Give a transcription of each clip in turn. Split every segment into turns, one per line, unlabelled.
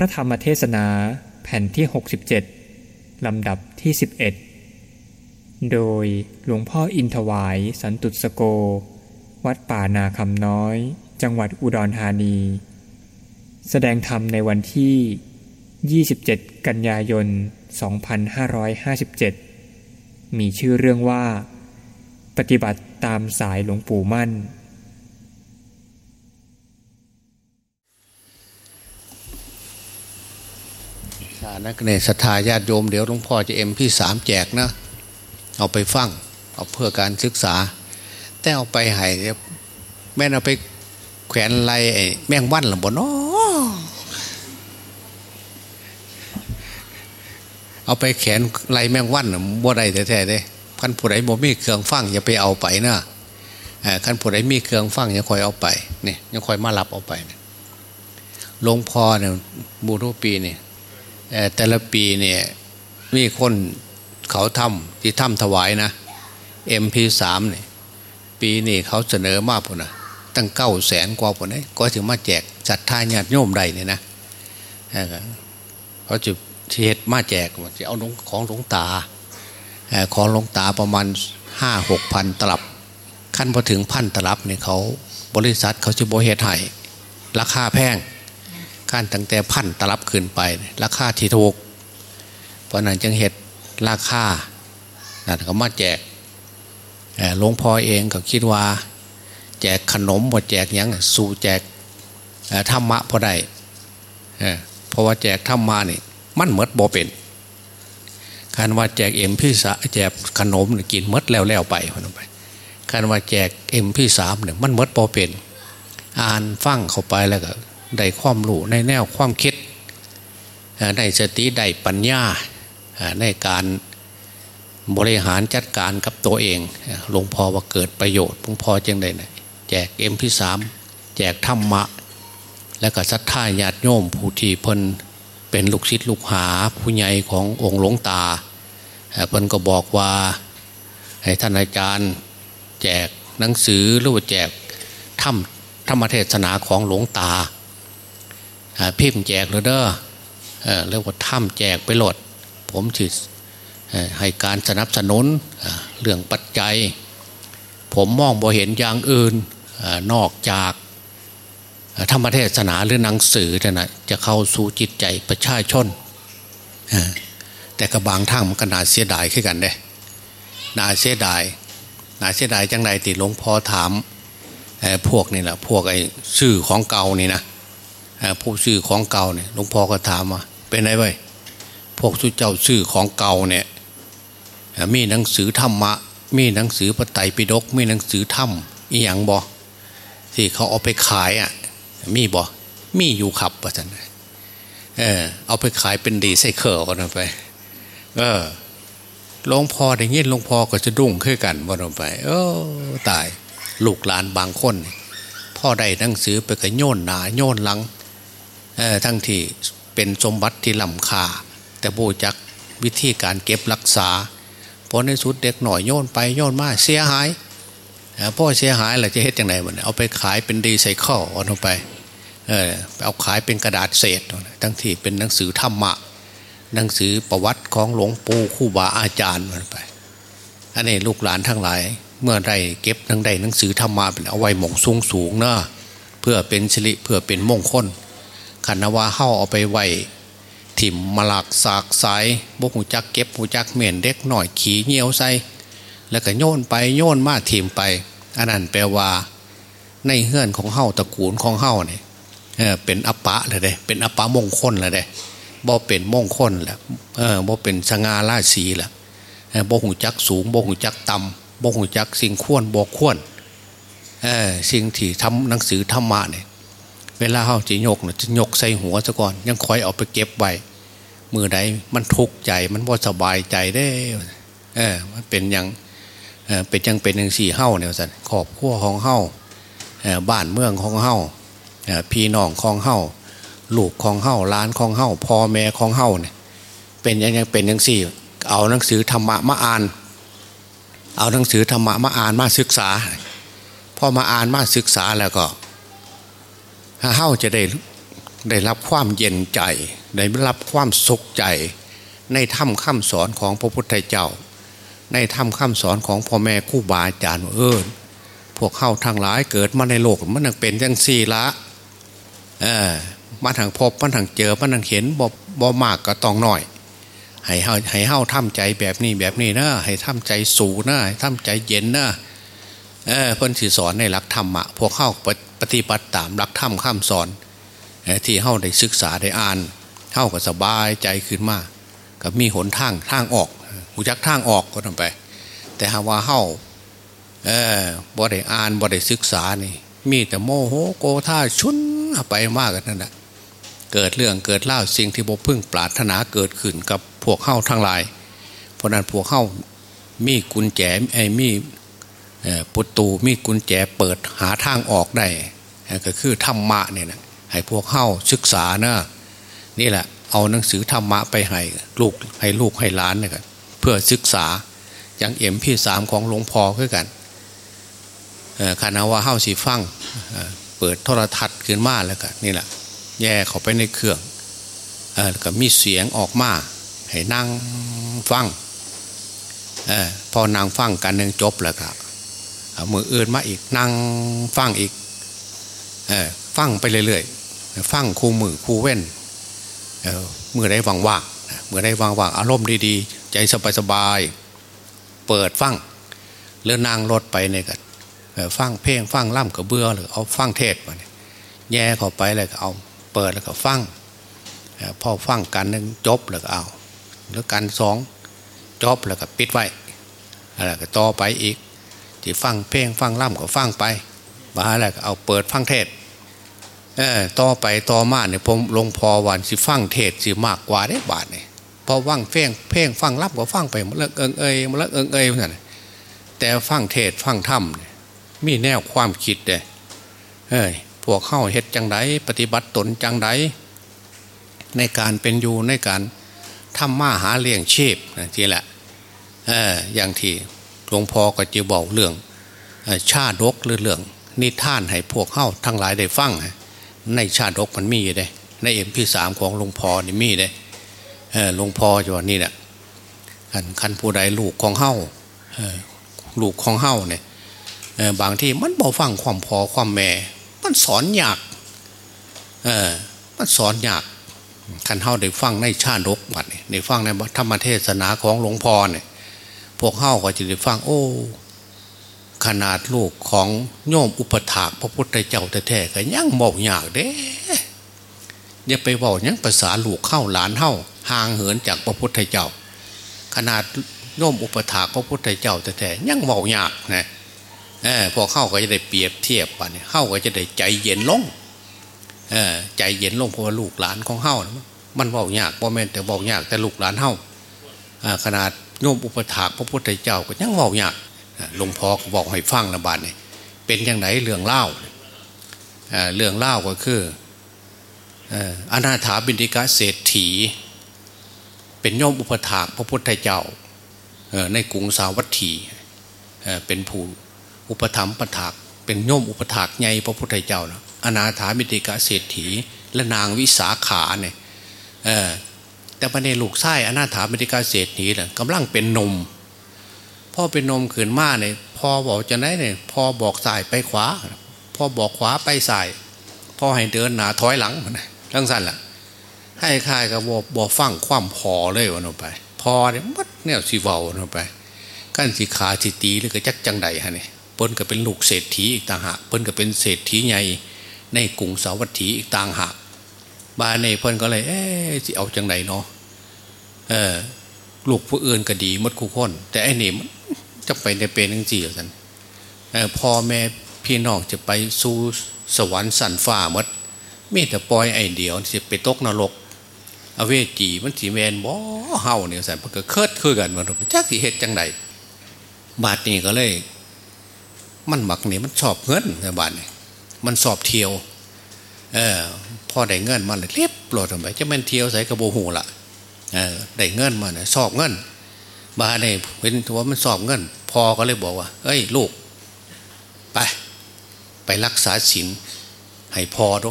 ระธรรมเทศนาแผ่นที่ 67 ลำดับที่ 11 โดยหลวงพ่ออินทวาย สันตุสโก วัดป่านาคำน้อย จังหวัดอุดรธานี แสดงธรรมในวันที่ 27 กันยายน 2557 มีชื่อเรื่องว่า ปฏิบัติตามสายหลวงปู่มั่น
นักเนศรัทธาญาติโยมเดี๋ยวหลวงพ่อจะเอ็มพี่สามแจกนะเอาไปฟังเอาเพื่อการศึกษา แต่เอาไปให้แม่เอาไปแขวนไรไอ้แมงวันหรือบ่นเอาไปแขนไรแมงวันบ่ได้แท้ๆเลยขันผู้ใดบ่มีเครื่องฟังอย่าไปเอาไปนะขันผู้ใดมีเครื่องฟังอย่าคอยเอาไปเนี่ยอย่าคอยมารับเอาไปหลวงพ่อเนี่ยบูรุปีเนี่ย แต่ละปีเนี่ยมีคนเขาทำที่ทำถวายนะ MP3 เนี่ยปีนี้เขาเสนอมากพุ่นนะตั้งเก้าแสนกว่าพุ่นนะก็ถึงมาแจกจัดท่าญาติโยมใดเนี่ยนะเขาจะเช็ดมาแจกจะเอาของหลวงตา ของหลวงตาประมาณห้าหกพันตลับ ขั้นพอถึงพันตลับเนี่ยเขาบริษัทเขาจะโบเฮตให้ราคาแพง ขั้นตั้งแต่พันตลับขึ้นไป ราคาที่ถูก เพราะนั้นจึงเหตุราคานั่นก็มาแจกหลวงพ่อเองก็คิดว่า แจกขนมบ่แจกยังสู่แจกธรรมะพอได้เพราะว่าแจกธรรมะนี่มันเมดบ่เป็นการว่าแจกเอ็มพี่สาแจกขนมกินมดแล้วแล้วไปคนไปการว่าแจกเอ็มพี่สามเนี่ยมันมดบ่เป็น อ่านฟังเข้าไปแล้วก็ ได้ความรู้ในแนวความคิดได้สติได้ปัญญาในการบริหารจัดการกับตัวเองหลวงพ่อว่าเกิดประโยชน์หลวงพ่อจึงได้แจกเอ็มพีสามแจกธรรมะ และก็ศรัทธาญาติโยมผู้ที่เพิ่นเป็นลูกศิษย์ลูกหาผู้ใหญ่ขององค์หลวงตาเพิ่นก็บอกว่าให้ท่านอาจารย์แจกหนังสือหรือว่าแจกธรรมธรรมเทศนาของหลวงตา พิมพ์แจกเลยเด้อเรียกว่าถ้ำแจกไปหลด ผมถือให้การสนับสนุนเรื่องปัจจัย ผมมองบ่เห็นอย่างอื่นนอกจากธรรมเทศนาหรือหนังสือนะจะเข้าสู่จิตใจประชาชน แต่กระบางทางมันก็น่าเสียดายขึ้นกันเด้น่าเสียดายน่าเสียดายจังไรติหลวงพ่อถามพวกนี่แหละพวกไอ้ชื่อของเก่านี่นะ ผู้ชื่อของเก่าเนี่ยหลวงพ่อก็ถามมาเป็นไงไว้พวกสุเจ้าชื่อของเก่าเนี่ยมีหนังสือธรรมะ มีหนังสือปไตยปิฎกมีหนังสือธรรมอีหยังบอที่เขาเอาไปขายอะมีบอมีอยู่ขับประจันเออเอาไปขายเป็นดีไซเคิลกันไป เออหลวงพ่ออย่างนี้หลวงพ่อก็จะดุ้งขึ้นกันวันไป เออตายลูกหลานบางคน พ่อได้หนังสือไปกระโยนหนาโยนหลัง ทั้งที่เป็นสมบัติที่ล้ำค่า แต่บูจักวิธีการเก็บรักษาพอในสุดเด็กหน่อยโยนไปโยนมาเสียหายพ่อเสียหายอะไรจะเฮ็ดยังไงมันเอาไปขายเป็นดีไซเคิลเอาลงไปเออเอาขายเป็นกระดาษเศษทั้งที่เป็นหนังสือธรรมะหนังสือประวัติของหลวงปู่คู่บาอาจารย์มันไป อันนี้ลูกหลานทั้งหลาย เมื่อได้เก็บทั้งใดหนังสือธรรมะเป็นเอาไว้หมองสูงสูงเนาะเพื่อเป็นสิริเพื่อเป็นมงคล ขันว่าเข้าเอาไปไว้ถิ่มมาหลักสากสายบกหูจักเก็บหูจักเหม็นเด็กหน่อยขี่เงี้ยวใส่แล้วก็โยนไปโยนมาถิ่มไปอันนั้นแปลว่า ในเฮือนของเฮาตระกูลของเฮาเนี่ยเป็นอปะเลยเด้เป็นอปะมงคลเลยเด้บ่เป็นมงคลแหละเออบ่เป็นสง่าราศีแหละบ่หูจักสูงบ่หูจักต่ำบ่หูจักสิ่งควรบ่ควรเออสิ่งที่ทำหนังสือธรรมะเนี่ย เวลาเขาจะยกเนี่ยจะยกใส่หัวซะก่อน ยังคอยเอาไปเก็บไว้มือใดมันทุกข์ใจมันว่าสบายใจได้ เออมันเป็นยังเออเป็นยังเป็นยังสี่เฮ้าเนี่ยสันขอบขั้วของเฮ้าบ้านเมืองของเฮ้าพี่น้องของเฮ้าลูกของเฮ้าล้านของเฮ้าพ่อแม่ของเฮ้าเนี่ยเป็นยังยังเป็นยังสี่ เอาหนังสือธรรมะมาอ่าน เอาหนังสือธรรมะมาอ่านมาศึกษาพอมาอ่านมาศึกษาแล้วก็ เฮ้าจะได้ได้รับความเย็นใจ ได้รับความสุขใจ ในธรรมคำสอนของพระพุทธเจ้า ในธรรมคำสอนของพ่อแม่คู่บาอาจารย์เออพวกเข้าทางหลายเกิดมาในโลกมันยังเป็นยังสี่ละเออมาทางพบมาทางเจอมาทางเห็นบ่บ่มากก็ต้องหน่อย ให้เฮาให้เฮาทำใจแบบนี้แบบนี้นะให้ทำใจสูนะให้ทำใจเย็นนะเออเพิ่นสิสอนในหลักธรรมะพวกเข้า ปฏิบัติตามหลักธรรมคำสอนที่เฮาได้ศึกษาได้อ่านเฮาก็สบายใจขึ้นมาก็มีหนทางทางออกหูจักทางออกก็ทำไป แต่หาว่าเฮาเออบ่ได้อ่านบ่ได้ศึกษานี่ มีแต่โมโหโกธาชุนไปมากกันนั่นแหละเกิดเรื่องเกิดเล่าสิ่งที่บ่พึ่งปรารถนาเกิดขึ้นกับพวกเข้าทั้งหลาย เพราะนั้นพวกเข้ามีกุญแจไอ้มี ปุตูมีกุญแจเปิดหาทางออกได้ ก็คือธรรมะเนี่ยนะให้พวกเข้าศึกษานะนี่แหละ เอาหนังสือธรรมะไปให้ลูกให้ลูกให้ล้านเนี่ยกันเพื่อศึกษาอย่างเอ็มพี่สามของหลวงพ่อคือกันคณะว่าเข้าสีฟังเปิดโทรทัศน์ขึ้นมาแล้วกันนี่แหละ แย่เข้าไปในเครื่องก็มีเสียงออกมาให้นั่งฟังอพอนางฟังกันหนึ่งจบแล้วครับ มืออื่นมาอีกนั่งฟังอีกฟังไปเรื่อยๆฟังคู่มือคู่เว้นมือได้ว่างว่างมือได้ว่างว่างอารมณ์ดีๆ ใจสบายๆเปิดฟังเรือนั่งรถไปเนี่ยก็ฟังเพลงฟังล่ำกับเบื่อหรือเอาฟังเทศมาเนี่ยแย่เข้าไปเลยก็เอาเปิดแล้วก็ฟังพอฟังกันนึงจบแล้วก็เอา แล้วกันสองจบแล้วก็ปิดไว้อะไรก็ต่อไปอีก ที่ฟังเพลงฟังล่ำก็ฟังไปมาอะไรก็เอาเปิดฟังเทศเออต่อไปต่อมาเนี่ยผมลงพอวันสิฟังเทศสิมากกว่าได้บาทเนี่ยพอฟังเพลงเพลงฟังล่ำก็ฟังไปมันเลิกเอิงเอยมันเลิกเอิงเอยนั่นแต่ฟังเทศฟังธรรมมีแนวความคิดเด้เฮ้ยพวกเข้าเฮ็ดจังไดปฏิบัติตนจังไดในการเป็นอยู่ในการทำมาหาเลี้ยงชีพนะทีละเอออย่างที่ หลวงพ่อก็จะบอกเรื่องชาดกเรื่องนิท่านให้พวกเข้าทั้งหลายได้ฟังในชาดกมันมีเลยในเอ็มพีสามของหลวงพ่อนี่มีเลยหลวงพ่อจะว่านี่แหละคันผู้ใดลูกของเข้าลูกของเข้าเนี่ยบางที่มันบอกฟังความพอความแม่ มันสอนยากเออมันสอนยากขันเฮาได้ฟังในชาดกบัดนี่ได้ฟังในธรรมเทศนาของหลวงพ่อเนี่ย พวกเฮาก็จะได้ฟังโอ้ ขนาดลูกของโยมอุปถากพระพุทธเจ้าแท้ๆก็ยังบอกยากเด้อย่าไปบอกยังภาษาลูกเข้าหลานเข้าห่างเหินจากพระพุทธเจ้า ขนาดโยมอุปถากพระพุทธเจ้าแท้ๆยังบอกยากนะเออพอเข้าก็จะได้เปรียบเทียบกันเข้าก็จะได้ใจเย็นลงเออใจเย็นลงเพราะว่าลูกหลานของเฮ้ามันบอกยากพ่อแม่แต่บอกยากแต่ลูกหลานเฮ้าขนาด โยมอุปถากพระพุทธเจ้าก็ยังบอกยากหลวงพ่อก็บอกให้ฟังนะบาทนี่เป็นอย่างไรเรื่องเล่าเรื่องเล่าก็คืออนาถาบินติกาเศรษฐี เป็นโยมอุปถากพระพุทธเจ้าในกรุงสาวัตถีเป็นผู้อุปถัมภ์ปถากเป็นโยมอุปถากใหญ่พระพุทธเจ้านะอนาถาบิติกาเศรษฐีและนางวิสาขาเนี่ย แต่ประเด็นลูกไส้อนาถาบิติกาเศรษฐีเนี่ยกำลังเป็นนมพ่อเป็นนมขืนมาเนี่ยพอบอกจะไหนเนี่ยพอบอกสายไปขวาพ่อบอกขวาไปสายพ่อให้เดินหนาถอยหลังทั้งสั้นล่ะ ให้ค่ายกับบอกบอกฟังความพอเลยวันไป พอเนี่ยมัดเนี่ยสีเวาวันไปกั้นสีขาสีตีหรือก็จักจังใดฮะเนี่ยเปิ้นก็เป็นลูกเศรษฐีอีกต่างหากเปิ้นก็เป็นเศรษฐีใหญ่ในกรุงสาวัตถีอีกต่างหาก บาในเพิ่นก็เลย เอ๊ะจะเอาจังไหนเนาะเออลูกผู้อื่นก็ดีมดคู่คน แต่ไอ้นี่จะไปในเป็นทั้งสี่สันพ่อแม่พี่น้องจะไปสู่สวรรค์สันฟ้ามดมีแต่ปล่อยไอเดียวจะไปตกนรกอเวจีมันสีแมนบ่เฮาเนี่ยสันมันก็เคิดคือกันมันจักสีเหตุจังใดบาทนี้ก็เลย มันหมักนี่มันชอบเงินในบาทนี่มันสอบเที่ยว เออ พอได้เงินมันเลยเรียบโปรดไปจะเป็นเที่ยวใส่กระโบหูละได้เงินมาเนี่ยสอบเงินบาเนี่ยเป็นว่ามันสอบเงิน พอก็เลยบอกว่า เอ้ยลูก ไป ไปรักษาศีลให้พอดู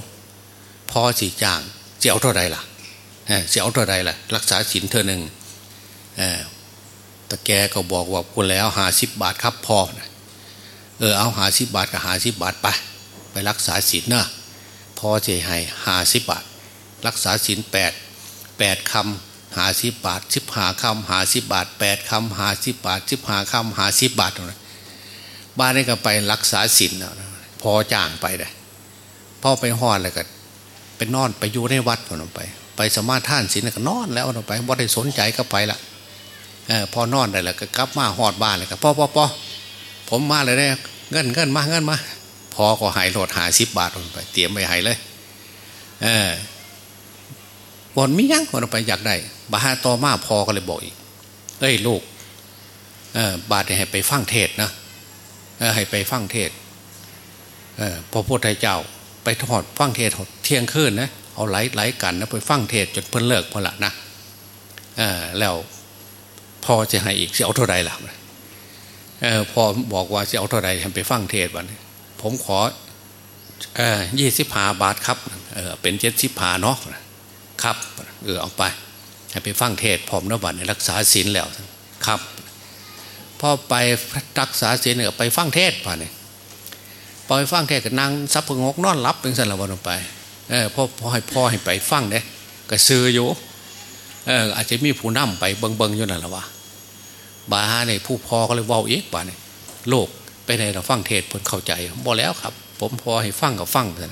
พอสี่จางเสียเอาเท่าไรล่ะเสียเอาเท่าไรล่ะ รักษาศีลเธอหนึ่งแต่แกก็บอกว่าคุณแล้วหาสิบบาทครับพอเออเอาหาสิบบาทก็หาสิบบาทไป ไปรักษาศีลเนอะ พอเจะให้หาสิบบาท รักษาศีลแปดแปดคำหาสิบบาทสิบหาคำหาสิบบาทแปดคำหาสิบบาทสิบหาคำหาสิบบาทบ้านนี้ก็ไปรักษาศีลพอจ้างไปเลยพ่อไปหอดเลยก็ไปนอนไปอยู่ในวัดคนไป ไปสมาท่านศีลก็นอนแล้วคนไปว่าได้สนใจก็ไปละอพอนอนได้แล้วก็กลับมาหอดบ้านเลยก็พ่อพ่อพ่อผมมาเลยได้เงินเงินมาเงินมา พอก็หายโหลดหาสิบบาทคนไปเตรียมไปหายเลยเออบนมิยังคนไปอยากได้บาฮาต่อมาพอก็เลยบอกอีกเอ้ยลูกเออบาทให้ไปฟังเทศนะเออให้ไปฟังเทศเออพอพุทธเจ้า ไปทอดฟังเทศเที่ยงคืนนะเอาไหลไหลกันนะไปฟังเทศจนเพิ่นเลิกพอละนะเออแล้วพอจะให้อีกจะเอาเท่าไรล่ะเออพอบอกว่าจะเอาเท่าไรไปฟังเทศวัน ผมขอยี่สิบหาบาทครับเออเป็นเจ็ดสิบหาเนาะครับเออเอาไปให้ไปฟังเทศพร้อมนะบัตรรักษาศีลแล้วครับพอไปรักษาศีลเนี่ยไปฟังเทศป่ะเนี่ยปอยฟังแค่กับนางซับพงกนอนรับเป็นสันละวันไปเออพ่อพ่อให้พ่อให้ไปฟังเนี่ยก็ซื้ออยู่เอออาจจะมีผู้นำไปเบิงเบิงอยู่นั่นละวะบาฮาเนี่ยผู้พ่อก็เลยว่าเอ๊ะป่าเนี่ยโลก ไปไหนเราฟังเทศเพิ่นเข้าใจบอแล้วครับ ผมพอให้ฟังกับฟังกัน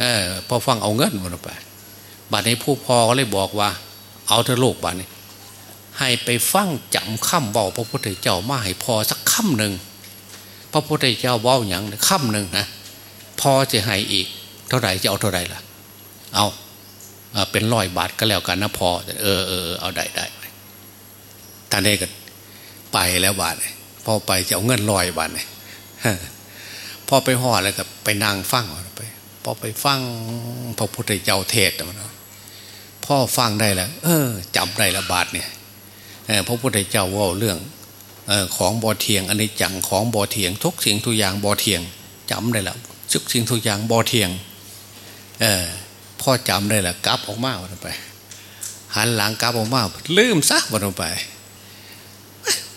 เออพอฟังเอาเงินวันไปบาดนี้ผู้พอก็เลยบอกว่า เอาเธอโลกบาดนี้ ให้ไปฟังจำคำบอกพระพุทธเจ้ามาให้พอสักคำหนึ่งพระพุทธเจ้าว่าอย่างค่ำหนึ่งนะพอจะให้อีก เท่าไหร่จะเอาเท่าไหร่ล่ะ เอาเป็นร้อยบาทก็แล้วกันนะพอเออเออเอาได้ได้ท่านเองก็ไปแล้วบาท พอไปจะเอาเงินลอยบาทเนี่ยพอไปห่อแล้วก็ไปนั่งฟังไปพอไปฟังพระพุทธเจ้าเทศนะพ่อฟังได้แล้วเออจำได้ละบาทเนี่ยพระพุทธเจ้าว่าเรื่องของบ่อเทียงอันนี้จังของบ่อเทียงทุกสิ่งทุกอย่างบ่อเทียงจำได้แล้วทุกสิ่งทุกอย่างบ่อเทียงเออพ่อจำได้แล้วกลับออกมาวันไป หันหลังกลับออกมาลืมซะวันไป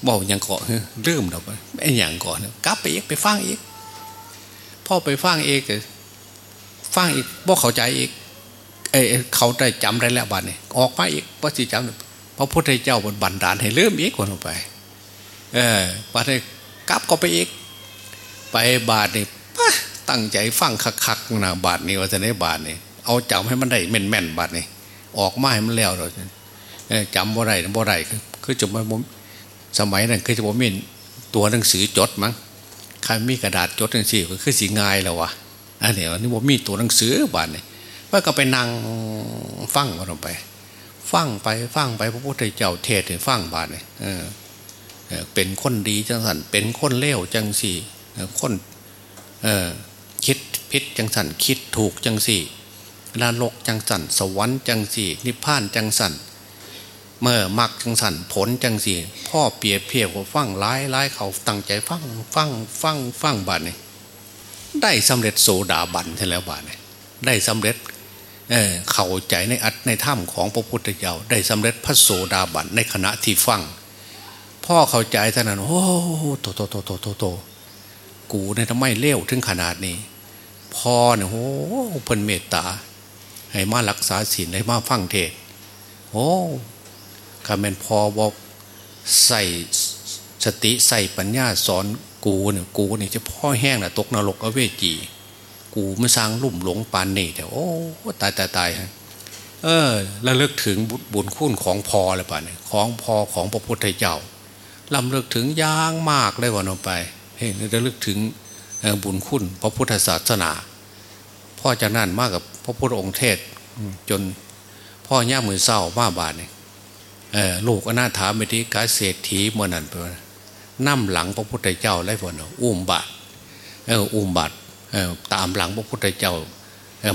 บอกยังเกาะลืมเราไปไอ้อย่างก่อนกลับไปอีกไปฟังอีกพ่อไปฟังเองฟังอีกบอกเข้าใจอีกเออเขาได้จำได้แล้วบัดนี้ออกมาอีกพระสิจำพระพุทธเจ้าบนบันดาลให้เริ่มอีกคนไป เออบาดนี้กลับก็ไปอีก ไปบาทนี่ตั้งใจฟังคักๆนะบาทนี้ว่าจะได้บาทนี่เอาจำให้มันได้แม่นๆบาทนี่ออกมาให้มันแล้วเราจำบ่ได้บ่ได้คือจะมา สมัยนั้นคือจะบ่มีตัวหนังสือจดมั้งใครมีกระดาษจดหนังสือก็คือสีง่ายแล้ววะอันนี้วันนี้บ่มีตัวหนังสือบาทนี่ว่าก็ไปนั่งฟังกันลงไป ฟังไปฟังไปพระพุทธเจ้าเทศให้ฟังบาทนี่เป็นคนดีจังสันเป็นคนเลวจังสี่คนคิดพิษจังสันคิดถูกจังสี่นรกจังสันสวรรค์จังสี่ นิพพานจังสัน เมื่อมักจังสันผลจังสี่พ่อเปียเพียบว่าฟังร้ายร้ายเขาตั้งใจฟังฟังฟังฟังบาดนี่ได้สำเร็จโสดาบันใช่แล้วบาดนี่ได้สำเร็จเเข้าใจในอัตในถ้ำของพระพุทธเจ้าได้สำเร็จพระโสดาบันในขณะที่ฟัง พ่อเข้าใจท่านั้นโอ้โตโตโตโตโตโตกูเนี่ยทำไมเลี้ยวถึงขนาดนี้พ่อเนี่ยโอ้เพิ่นเมตตาให้มารักษาศีลให้มาฟังเทศโอ้ คำเป็นพอบอกใส่สติใส่ปัญญาสอนกูเนี่ยกูเนี่ยจะพ่อแห้งนะตกนรกอเวจีกูไม่สร้างลุ่มหลงปานนี่แต่โอ้ตายตายตายฮะเออแล้วเลิกถึงบุญคุณของพอเลยป่ะเนี่ยของพอของพระพุทธเจ้าลำเลิกถึงย่างมากเลยวันออกไปเห็นจะลึกถึงบุญคุณพระพุทธศาสนาพ่อจะนั่นมากกับพระพุทธองค์เทศจนพ่อย่ามือเศร้ามาบาดเนี่ย ลูกอนาถามิธิกาเศรษฐีเมื่อนั้นไปนั่มหลังพระพุทธเจ้าไล่ฝนอุ้มบาดเอออุ้มบาดตามหลังพระพุทธเจ้า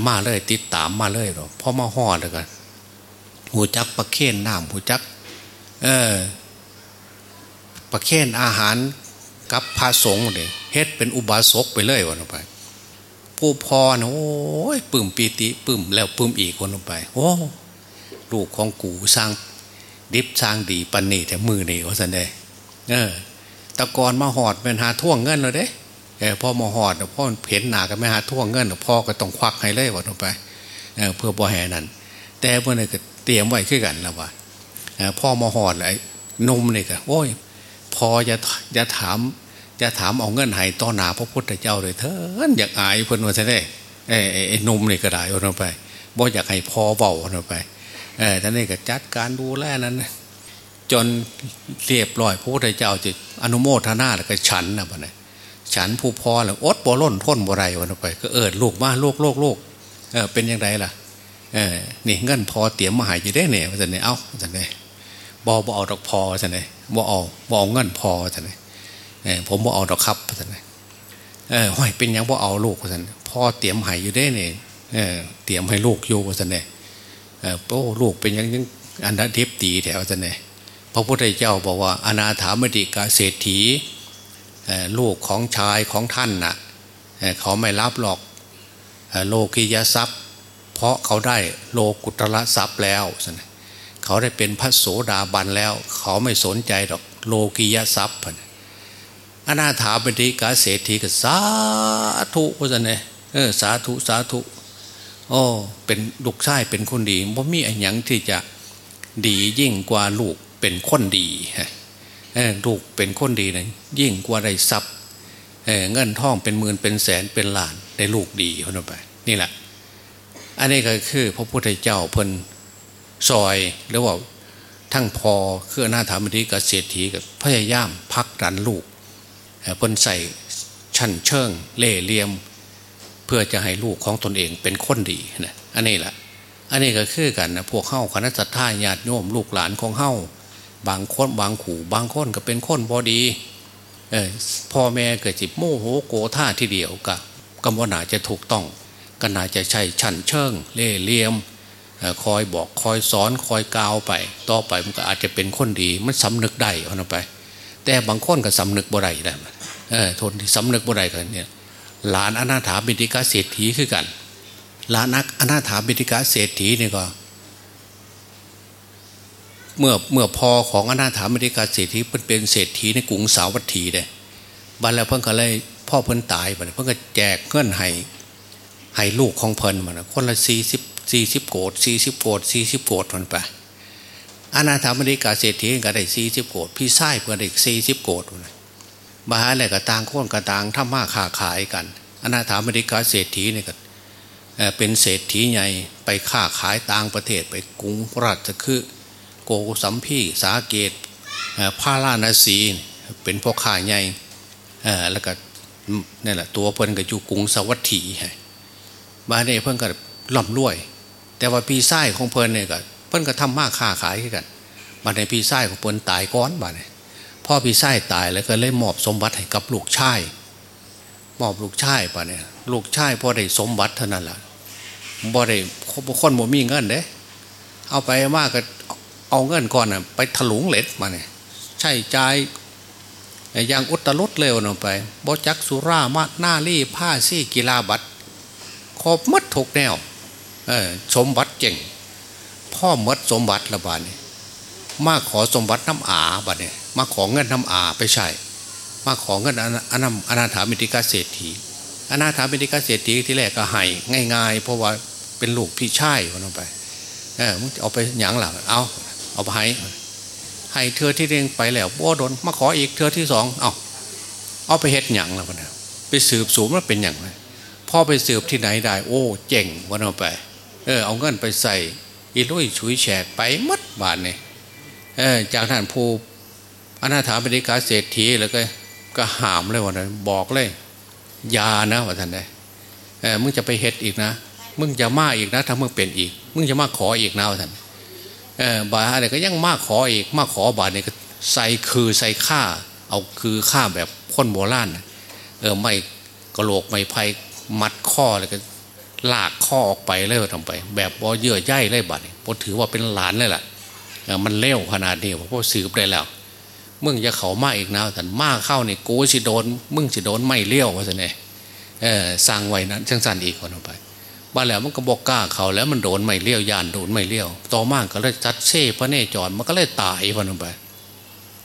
มาเลยติดตามมาเลยหรอพ่อมาห่อแล้วกันหูจักประเคนน้ำหูจัก เออประเคนอาหารกับพระสงฆ์เลยเฮ็ดเป็นอุบาสกไปเลยวันไปผู้พอนะโอ้ยปึ่มปีติปึ่มแล้วปึ่มอีกคนลงไปโอ้ลูกของกูสร้าง ดิบสร้างดีปันนี่แต่มือนี่ว่าสันเดเออตะกอนมาหอดเป็นหาท่วงเงินเลยเด้เออพ่อมาหอดพ่อเห็นหนาก็ไม่หาท่วงเงินพ่อก็ต้องควักให้เลยว่าลงไปเออเพื่อบ่แห่นั้น แต่เมื่อนี่ก็เตรียมไว้ขึ้นกันแล้วว่าพ่อมาหอดไอ้นมนี่ก็โอ้ยพอจะจะถามจะถามเอาเงินให้ต่อหนาพระพุทธเจ้าเลยเถินอยากอายเพิ่นว่าใช่ไหมไอ้ไอ้นมนี่ก็ได้ว่าลงไปบ่อยากให้พอเบาว่าลงไป เออท่านนี่ก็จัดการดูแลนั้น จนเรียบร้อยพระพุทธเจ้าจะอนุโมทนาแล้วก็ฉันนะบ่เนี่ยฉันผู้พอแล้วอดบ่ล้นท้นบ่ไรวันไป ก็เอิดลูกมาลูกลูกลูกเออเป็นยังไงล่ะเออนี่เงินพอเตรียมมาหายจะได้เนี่ยว่าจะเนี่ยเอ้าจะเนี่ยบอบเอาดอกพอจะเนี่ยบอเอาบอเงินพอจะเนี่ยเออผมบอเอาดอกครับจะเนี่ยเออห้อยเป็นยังบอเอาลูกจะเนี่ยพ่อเตรียมหายอยู่ได้เนี่ยเออเตรียมให้ลูกอยู่จะเนี่ย โอ้ลูกเป็นยังยังอันนั้นทิพตีแถวจะเนี่ยพระพุทธเจ้าบอกว่า อนาถามติกาเศรษฐีลูกของชายของท่านนะ่ะเขาไม่รับหรอกโลกิยทรัพย์ เพราะเขาได้โลกุตระทรัพย์แล้วเขาได้เป็นพระโสดาบันแล้ว เขาไม่สนใจหรอกโลกิยทรัพย์อนาถาปฏิกาเศรษฐีก็สาธุว่าจะเนี่ยเออสาธุสาธุ โอ้เป็นลูกชายเป็นคนดีว่ามีอะไรยังที่จะดียิ่งกว่าลูกเป็นคนดีลูกเป็นคนดีนะยิ่งกว่าได้ทรัพย์เงินทองเป็นหมื่นเป็นแสนเป็นล้านได้ลูกดีคนไป นี่แหละ อันนี้ก็คือ พระพุทธเจ้าเพิ่นซอยหรือว่าทั้งพอคือหน้าถามดีกับเศรษฐีกับพยายามพักดันลูกเพิ่นใส่ชั้นเชิงเล่เหลี่ยม เพื่อจะให้ลูกของตนเองเป็นคนดีนะอันนี้แหละอันนี้ก็คือกันนะพวกเข้าคณะสัตยาญาติโยมลูกหลานของเข้าบางคนบางขู่บางคนก็เป็นคนบอดีอพ่อแม่เกิดจิบโมโหโกท่าที่เดียวกับกำว่านาจะถูกต้องก็น่าจะใช่ชั้นเชิงเล่เลี่ยมคอยบอกคอยสอนคอยกาวไป ต่อไปมันก็อาจจะเป็นคนดีมันสำนึกได้เอาไป แต่บางคนก็สำนึกบ่ได้ได้เออทนที่สำนึกบ่ได้กันเนี่ย หลานอนาถาบิดิกาเศรษฐีคือกัน หลานอนาถาบิดิกาเศรษฐีนี่ก็ เมื่อเมื่อพอของอนาถามริกาเศรษฐีเพิ่นเป็นเศรษฐีในกรุงสาวัตถีเลยบันแล้วเพิ่นก็เลยพ่อเพิ่นตายไปเพิ่นก็แจกเงื่อนให้ให้ลูกของเพิ่นมาคนละสี่สิบสี่สิบโกดสี่สิบโกดสี่สิบโกดมันไปอนาถามริกาเศรษฐีก็ได้สี่สิบโกดพี่ชายเพิ่นได้สี่สิบโกดมาหาอะไรก็ต่างคนก็ต่างทำมาค้าขายกันอนาถามริกาเศรษฐีเนี่ยก็เป็นเศรษฐีใหญ่ไปค้าขายต่างประเทศไปกรุงราชคือโกสัมพีสาเกตพารานาสีเป็นพ่อข่าใหญ่แล้วก็นี่แหละตัวเพิ่นก็อยู่กรุงสวัสดีบ้านนี้เพิ่นก็ล่ำรวย แต่ว่าพี่ไส้ของเพิ่นเนี่ยก็เพิ่นก็ทำมากค้าขายกันบ้าในพี่ไส้ของเพิ่นตายก้อนบ้านนี้ พ่อพี่ไส้ตายแล้วก็เลยมอบสมบัติให้กับลูกชายมอบลูกชายป่ะเนี่ยลูกชายพอได้สมบัติเท่านั้นแหละบ่ได้คนบ่มีเงินเด้เอาไปมากก็เอาเงินก่อนน่ะไปถลุงเหล็ดมาเนี่ยใช่ใจอย่างอุตรุดเร็วลงไปบอจักสุรามาหน้ารี่ผ้าซี่กีฬาบัตรครบมัดถูกแนวสมบัติเก่ง พ่อมัดสมบัติละบาดนี่มาขอสมบัติน้ำอาบัดเนี่ย มาขอเงินน้ำอาไปใช่ มาขอเงินอนาอนาถามิติกาเศรษฐีอนาถามิติกาเศรษฐีที่แรกก็ให้ง่ายๆ เพราะว่าเป็นลูกพี่ชายคนลงไปเออมึงเอาไปหยังหลังเอาเอาไปให้ให้เธอที่เรียงไปแล้วบ่โดนมาขออีกเธอที่สองเอาเอาไปเฮ็ดหยังแล้วนะไปสืบสูงแล้วเป็นอย่างไรพ่อไปสืบที่ไหนได้ โอ้เจ๋งวันเอาไป เออเอาเงินไปใส่อีลุยชุยแฉกไปมัดบาทเนี่ยเออจากท่านภู อนาถาบริกาเศรษฐีแล้วก็ก็หามเลยวันนั้นบอกเลยยานะว่าท่านได้เออมึงจะไปเฮ็ดอีกนะ มึงจะมาอีกนะ ถ้ามึงเป็นอีก มึงจะมาขออีกนะว่าท่านบาอะไรก็ยังมาขออีก มาขอบาเนี่ยก็ใส่คือใส่ข้าเอาคือข้าแบบคนโบราณเออไม่กระโหลกไม่ไพ่มัดข้อเลยก็ลากข้อออกไปเลยทำไป แบบบอเยื่อใยเลยบาทเนี่ยพอถือว่าเป็นหลานเลยล่ะมันเลี้ยวขนาดนี้เพราะสืบได้แล้ว มึงจะเขามาอีกนะแต่มากเข้าเนี่ยกูสิโดน มึงสิโดนไม่เลี้ยวว่าสิเนี่ยเออสร้างไว้นั้นจังสันอีกคนออกไปบ้านแล้วมันก็บอกกล้าเขาแล้วมันโดนไม่เลี้ยวยานโดนไม่เลี้ยว ต่อมาก็เลยจัดเซ่พระเนจรมันก็เลยตายคนออกไป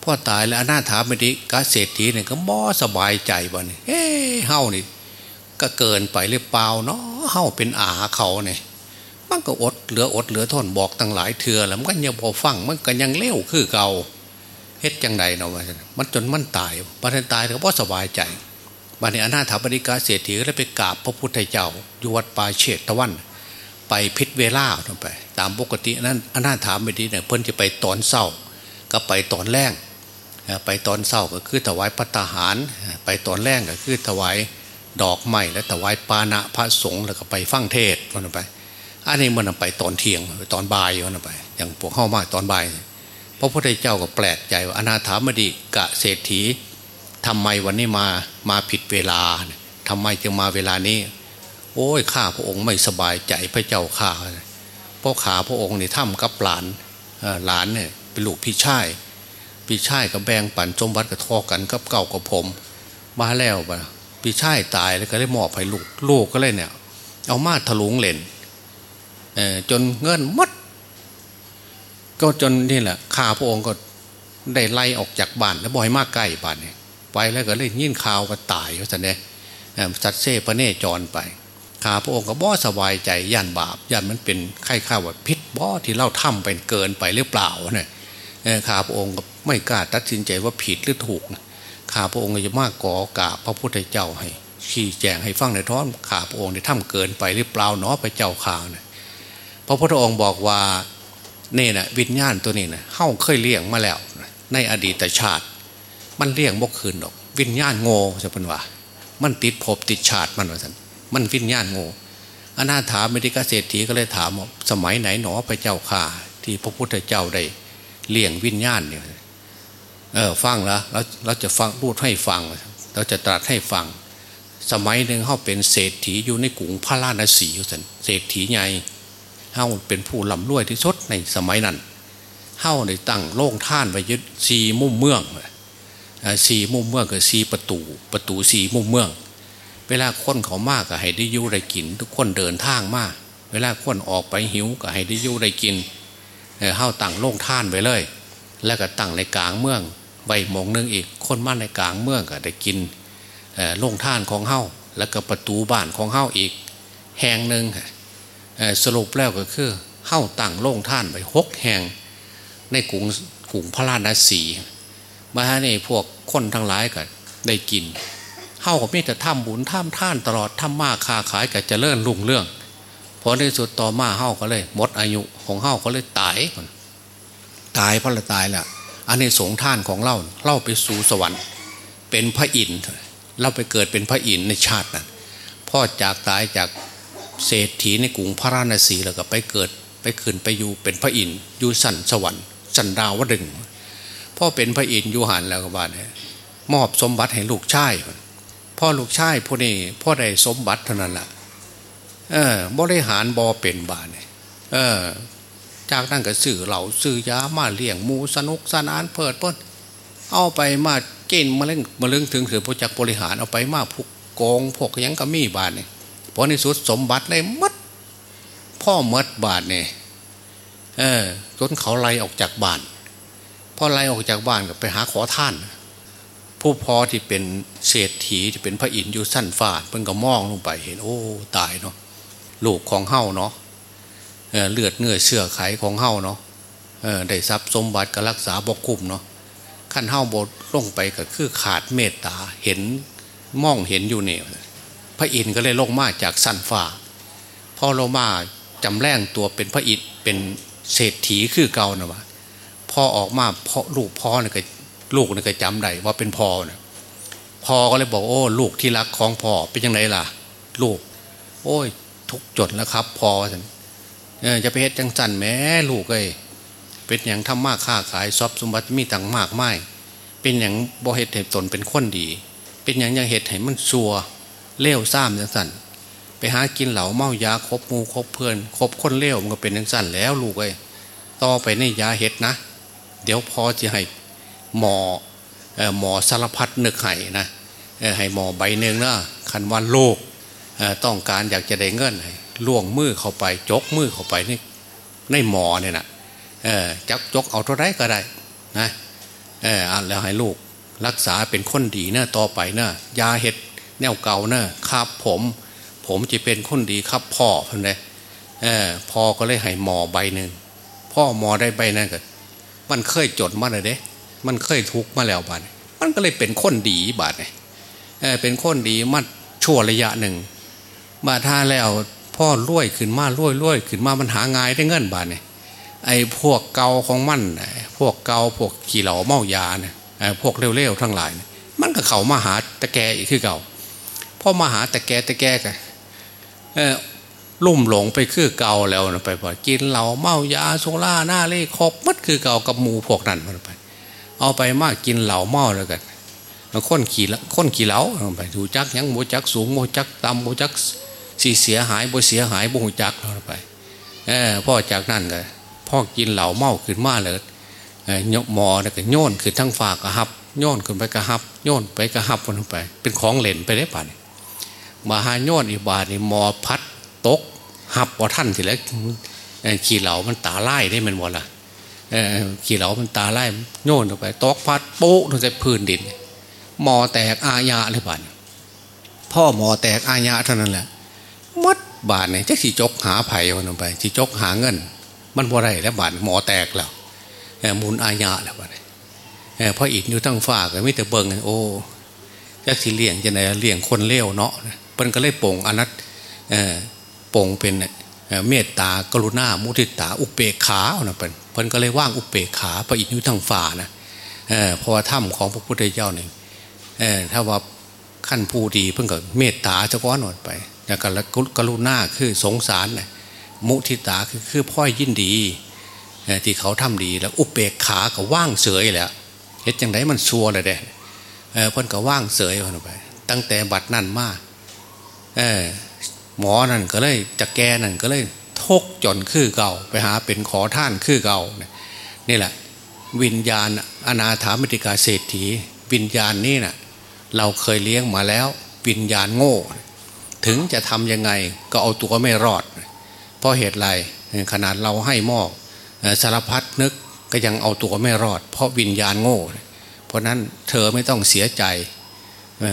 พ่อตายแล้วอนาถาไม่ดีกาเศรษฐีเนี่ยก็บ่สบายใจบ้านี่เฮ้เฮานี่ก็เกินไปหรือเปล่าเนาะเฮ้าเป็นอาเขาเนี่ยมันก็อดเหลืออดเหลือทนบอกตั้งหลายเถื่อแล้วมันก็ยังพอฟังมันก็ยังเลี้ยวคือเก่า เฮ็ดจังใดเนาะมันจนมันตายพอท่านตายก็บ่สบายใจบัดนี้อนาถาบริกาเศรษฐีก็เลยไปกราบพระพุทธเจ้าอยู่วัดป่าเชตตะวัน ไปพิษเวลาลงไป ตามปกตินั้นอนาถาบดีเนี่ยเพิ่นจะไปตอนเศร้า ก็ไปตอนแรงไปตอนเศร้าก็คือถวายพัตหาร ไปตอนแรงก็คือถวายดอกไม้และถวายปานะพระสงฆ์แล้วก็ไปฟังเทศวันไป อันนี้มันไปตอนเที่ยงตอนบ่ายวันไป อย่างพวกเข้ามาตอนบ่าย ระพุทธเจ้าก็แปลกใจว่าอนาถามดีกะเศรษฐีทำไมวันนี้มามาผิดเวลาทำไมจึงมาเวลานี้ โอ้ยข้าพระองค์ไม่สบายใจพระเจ้าข้าเพราะขาพระองค์นี่ถ้ำกับหลานหลานเนี่ยเป็นลูกพี่ชายพี่ชายกับแบงปั่นจมวัดกับทอกันกับเก่ากับผม มาแล้วปะพี่ชายตายแล้วก็ได้มอบให้ลูกลูกก็เลยเนี่ย เอามาถลุงเล่นจนเงินมัด ก็จนนี่แหละข้าพระองค์ก็ได้ไล่ออกจากบ้านแล้วบ่อยมากใกล้บ้านเนี่ยไปแล้วก็เลยยินข่าวก็ตายเขาสันเนี่ยสัตเซ่พระเนจรไปข้าพระองค์ก็บ่สบายใจย่านบาปย่านมันเป็นไข้ข้าวว่าพิษบ่ที่เล่าทำไปเกินไปหรือเปล่าเนี่ยข้าพระองค์ก็ไม่กล้าตัดสินใจว่าผิดหรือถูกข้าพระองค์จะมากก่อกาพระพุทธเจ้าให้ชี้แจงให้ฟังในท้อนข้าพระองค์ได้ทำเกินไปหรือเปล่าเนาะไปเจ้าข่าวเนี่ยพระพุทธองค์บอกว่า นี่นะวิญญาณตัวนี้นะเข้าเคยเลี้ยงมาแล้ว ในอดีตชาติ มันเลี้ยงบกคืนหรอก วิญญาณโง่จะเป็นว่า มันติดภพติดชาติมันว่าสันมันวิญญาณโง่อนาถาเมติกาเศรษฐีก็เลยถามว่าสมัยไหนหนอพระเจ้าข่าที่พระพุทธเจ้าได้เลี้ยงวิญญาณเนี่ยเออฟังแล้วเราเราจะฟังพูดให้ฟัง เราจะตรัสให้ฟัง สมัยหนึ่งเขาเป็นเศรษฐีอยู่ในกรุงพระราณสีอยู่สันเศรษฐีใหญ่ เฮ้าเป็นผู้ลำรวยที่สุดในสมัยนั้นเฮ้าได้ตั้งโล่งท่านไว้ยึดสีมุมเมืองสีมุมเมืองคือสีประตูประตูสีมุมเมือง เวลาคนเขามากก็ให้ได้ยู่ได้กิน ทุกคนเดินทางมาก เวลาคนออกไปหิวก็ให้ได้ยู่ได้กินเฮ้าตั้งโล่งท่านไว้เลย แล้วก็ตั้งในกลางเมืองใบมงนึงอีก คนมาในกลางเมืองก็ได้กินโล่งท่านของเฮ้าแล้วก็ประตูบ้านของเฮ้าอีก แห่งหนึ่ง สรุปแล้วก็คือเข้าตั้งโล่งท่านไปหกแห่งในกรุงกรุงพระราชสีมาในพวกคนทั้งหลายก็ได้กินเข้ากับมิแต่ทำบุญทำท่านตลอดทำมากคาขายกับเจริญรุ่งเรื่องพอในสุดต่อมาเข้าก็เลยหมดอายุของเข้าก็เลยตายตายเพราะละตายแล้วอันนี้สงท่านของเราเล่าไปสู่สวรรค์ เป็นพระอินทร์เราไปเกิดเป็นพระอินทร์ในชาตินั้นพ่อจากตายจาก เศรษฐีในกรุงพระราณสีแล้วก็ไปเกิดไปขึ้นไปอยู่เป็นพระอินทร์อยู่สันสวรรค์สันดาวดึงพ่อเป็นพระอินทร์อยู่หันแล้วก็บานมอบสมบัติให้ลูกชายพ่อลูกชายพวกนี้พ่อได้สมบัติเท่านั้นแหละเออบริหารบอเป็นบานเออ จากนั้นก็สื่อเหล่าสื่อยามาเลี้ยงมูสนุกสนานเพิดเพิ่นเอาไปมาเกณฑ์มาเล่งมาเลื่องถึงถือพระจักบริหารเอาไปมาผูกโกงพวกยังก็มีบานเนี่ย พอในสุดสมบัติเลยมัดพ่อมัดบาทเนี่ยเออจนเขาไล่ออกจากบ้านพอไล่ออกจากบ้านก็ไปหาขอท่าน ผู้พอที่เป็นเศรษฐีที่เป็นพระอินทร์อยู่สั้นฝาดเพิ่งก็มองลงไปเห็น โอ้ตายเนาะลูกของเฮ้าเนาะเเลือดเนื้อเชื่อไขของเฮ้าเนาะได้ทรัพย์สมบัติก็รักษาบกคุ้มเนาะขั้นเฮ้าบดลงไปก็คือขาดเมตตาเห็นมองเห็นอยู่เนี่ย พระอินทร์ก็เลยลงมาจากสันฟ้าพอลงมาจำแรงตัวเป็นพระอินทร์เป็นเศรษฐีคือเก่านะวะพ่อออกมาเพราะลูกพ่อเนี่ยก็ลูกเนี่ยก็จำได้ว่าเป็นพ่อเนี่ยพ่อก็เลยบอกโอ้ลูกที่รักของพ่อเป็นยังไงล่ะ ลูก โอ้ย ทุกจดแล้วครับพ่อสันจะไปเฮ็ดจังสันแม่ลูกเอ้ยเป็นอย่างทำมากค้าขายทรัพย์สมบัติมีต่างมากไม่เป็นอย่างบ่เหตุเหตุตนเป็นคนดี เป็นอย่างยังเหตุให้มันชัว เลี้ยวซ้ำจังสันไปหากินเหล่าเมายาคบมูคบเพื่อนคบคนเลี้ยวมันก็เป็นจังสันแล้วลูกเอ้ยต่อไปในยาเห็ดนะ เดี๋ยวพอจะให้หมอหมอสารพัดนึกไห้นะให้หมอใบหนึ่งนะคันว่าโลกต้องการอยากจะได้เงินล่วงมือเข้าไปจกมือเข้าไปในในหมอเนี่ยนะจักจกเอาเท่าไรก็ได้นะเออแล้วให้ลูกรักษาเป็นคนดีเนะต่อไปเนะยาเห็ด แนวเก่าเนอะครับผม ผมจะเป็นคนดีครับพ่อเพื่อนเลยเออพ่อก็เลยให้หมอใบหนึ่งพ่อหมอได้ใบนั้นก็มันเคยจดมาเลยเด้ มันเคยทุกมาแล้วบาดมันก็เลยเป็นคนดีบาดเนี่ยเออเป็นคนดีมาชั่วระยะหนึ่งมาท่าแล้วพ่อรวยขึ้นมารวยรวยขึ้นมามันหาง่ายได้เงินบาทเนี่ยไอ้พวกเกาของมันพวกเกาพวกขี่เหล่าเมายาเนี่ยพวกเร็วๆทั้งหลาย มันก็เขามาหาตะแกอีกคือเก่า พ่อมาหาแตะแกแตะแกกันลุ่มหลงไปคือเก่าแล้วนะไปพอกินเหล่าเมายาโซล่าหน้าเล่ครบมัดคือเก่ากับหมูพวกนั้นมันไป เอาไปมากกินเหล่าเมาแล้วกันค้นขี่ค้นขี่เหลาไปดูจักยังโมจักสูงโมจักต่ำโมจักสีเสียหายบ่เสียหายบ่หูจักเราไปเออพ่อจากนั่นก็พ่อกินเหล่าเมาขึ้นมาเลยยกหมอเนี่ยก็โยนขึ้นทั้งฝากกระหับโยนขึ้นไปกระหับโยนไปกระหับคนไป เป็นของเล่นไปได้ป่ะนี่ มาหาโยนอีบาทนี่มอพัดตกหับว่าท่านทีแล้วขี่เหล่ามันตาไล่ได้มันหมดละขี่เหล่ามันตาไล่โยนออกไป ตกพัดโป๊ะลงใส่พื้นดินมอแตกอาญาเลยป่ะพ่อหมอแตกอาญาเท่านั้นแหละมัดบาทเนี่ยจะสีจกหาไผ่คนไปสีจกหาเงิน มันบ่ได้แล้วบาทหมอแตกแล้วมูลอาญาแล้วบาทเพราะอีกอยู่ทั้งฝากไม่แต่เบิ่งโอ้ยักษ์สีเลี่ยงจะไหนเลี่ยงคนเลี้ยวเนาะ พิ่นก็เลยป่งอนัตป่งเป็นเมตตากรุณา มุทิตา อุเปกขาเนาะเพิ่นเพิ่นก็เลยว่างอุเปกขาไปอีกอยู่ทั้งฝ่านะเพราะว่าถ้ำของพระพุทธเจ้าเนี่ยถ้าว่าขั้นผู้ดีเพิ่งก็เมตตาจะก้อนหนดไปแล้วก็กรุณาคือสงสารนะมุทิตาคือคือพ่อยยินดีที่เขาทำดีแล้วอุเบกขาก็ว่างเสยแหละเห็นจังไดมันชัวเลยเด้เพิ่นก็ว่างเสยไป ตั้งแต่บัดนั่นมา หมอนั่นก็เลยจะแกนั่นก็เลยทกจนคือเก่า ไปหาเป็นขอท่านคือเก่านี่แหละ วิญญาณอนาถามติกาเศรษฐี วิญญาณนี่นะ่ะเราเคยเลี้ยงมาแล้ว วิญญาณโง่ ถึงจะทำยังไงก็เอาตัวไม่รอด เพราะเหตุไรขนาดเราให้หม้อสารพัดนึกก็ยังเอาตัวไม่รอด เพราะวิญญาณโง่ เพราะนั้นเธอไม่ต้องเสียใจ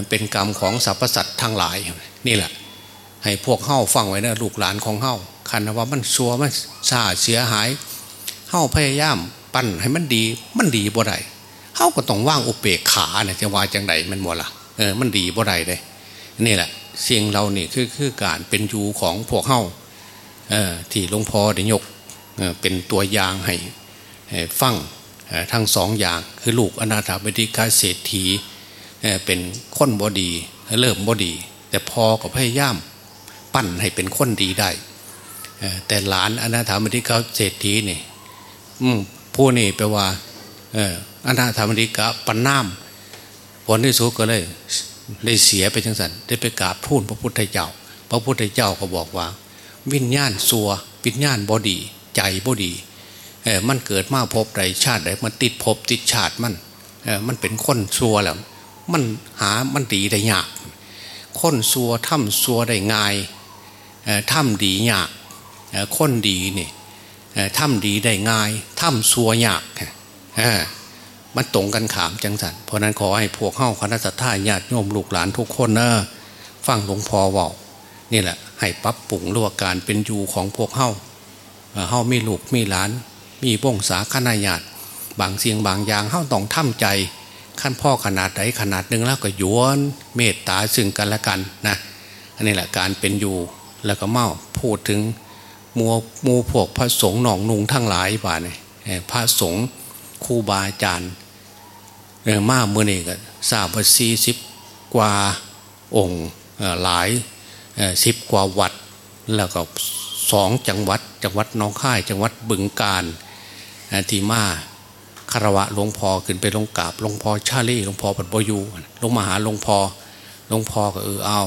เป็นกรรมของสรรพสัตว์ทั้งหลาย นี่แหละ ให้พวกเฮ้าฟังไว้นะลูกหลานของเฮ้าคันว่ามันชัวมันซาเสียหายเฮ้าพยายามปั้นให้มันดีมันดีบ่ได้เฮ้าก็ต้องว่างอุเบกขาเนี่ยจะว่าจังไดมันบ่ละเออมันดีบ่ได้เลยนี่แหละเสียงเรานี่คือคือการเป็นอยู่ของพวกเฮ้าที่หลวงพ่อได้ยกเป็นตัวอย่างให้ฟังทั้งสองอย่างคือลูกอนาถาบิดิกาเศรษฐีเป็นคนบอดี เริ่มบอดี แต่พอก็พยายามปั้นให้เป็นคนดีได้แต่หลานอนาถาบิดิกาเศรษฐีนี่ผู้นี่แปลว่าอนาถาบิดิกาปันน้ำผลที่สุดก็เลยเลยเสียไปจังสันได้ไปกราบทูลพระพุทธเจ้า พระพุทธเจ้าก็บอกว่า วิญญาณสัว วิญญาณบอดี ใจบอดีมันเกิดมาพบใดชาติใดมันติดพบติดชาติมันมันเป็นคนสัวแล้วมันหามันดีได้ยาก คนสัวถ้ำสัวได้ง่ายถ้ำดียากคนดีนี่ถ้ำดีได้ง่ายถ้ำสัวยากมันตรงกันขามจังสันเพราะนั้นขอให้พวกเข้าคณะสัตยาญาติโยมลูกหลานทุกคนนะฟังหลวงพ่อว่านี่แหละ ให้ปรับปรุงรัวการเป็นอยู่ของพวกเข้าเข้ามีลูกมีหลาน มีวงศาคณะญาติบางเสียงบางอย่างเข้าต้องทำใจ ขั้นพ่อขนาดไหนขนาดหนึ่งแล้วก็ยวนเมตตาซึ่งกันและกันนะอันนี้แหละการเป็นอยู่แล้วก็เมาพูดถึงมัวมูพวกพระสงฆ์หนองนุงทั้งหลายบ่านี่พระสงฆ์ครูบาอาจารย์มาเมื่อนี่ก็ทราบว่าสี่สิบกว่าองค์หลายสิบกว่าวัด แล้วก็สองจังหวัดจังหวัดน้องค่ายจังหวัดบึงการที่มา คารวะหลวงพ่อขึ้นไปลงกราบหลวงพ่อชาลีหลวงพ่อปัดบอยูลงมาหาหลวงพ่อหลวงพ่อก็เออเอา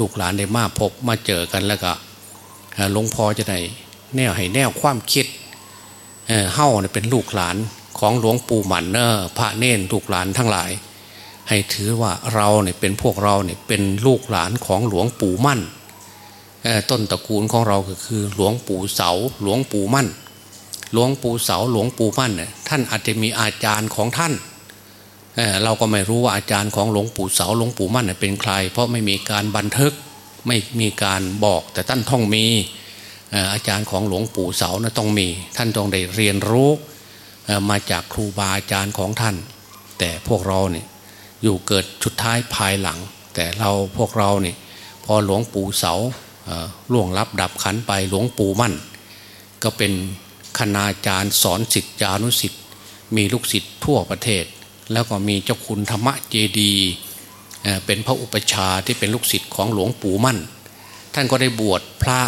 ลูกหลานได้มาพบมาเจอกันแล้วก็หลวงพ่อจะได้แนวให้แนวความคิดเฮ้าเป็นลูกหลานของหลวงปู่หมันเนอพระเน่นลูกหลานทั้งหลาย ให้ถือว่าเราเนี่ยเป็นพวกเราเนี่ยเป็นลูกหลานของหลวงปู่มั่นต้นตระกูลของเราก็คือหลวงปู่เสาหลวงปู่มั่น หลวงปู่เสาหลวงปู่มั่นเนี่ยท่านอาจจะมีอาจารย์ของท่านเเราก็ไม่รู้ว่าอาจารย์ของหลวงปู่เสาหลวงปู่มั่นเป็นใคร เพราะไม่มีการบันทึกไม่มีการบอกแต่ท่านท่องมีอาจารย์ของหลวงปู่เสานะต้องมี ท่านต้องได้เรียนรู้มาจากครูบาอาจารย์ของท่าน แต่พวกเราเนี่ยอยู่เกิดชุดท้ายภายหลัง แต่เราพวกเราเนี่ยพอหลวงปู่เสาล่วงลับดับขันไปหลวงปู่มั่น ก็เป็น คณาจารย์สอนสิทธิานุสิทธิ์มีลูกศิษย์ทั่วประเทศ แล้วก็มีเจ้าคุณธรรมเจดีเป็นพระอุปชาที่เป็นลูกศิษย์ของหลวงปู่มั่น ท่านก็ได้บวชพระ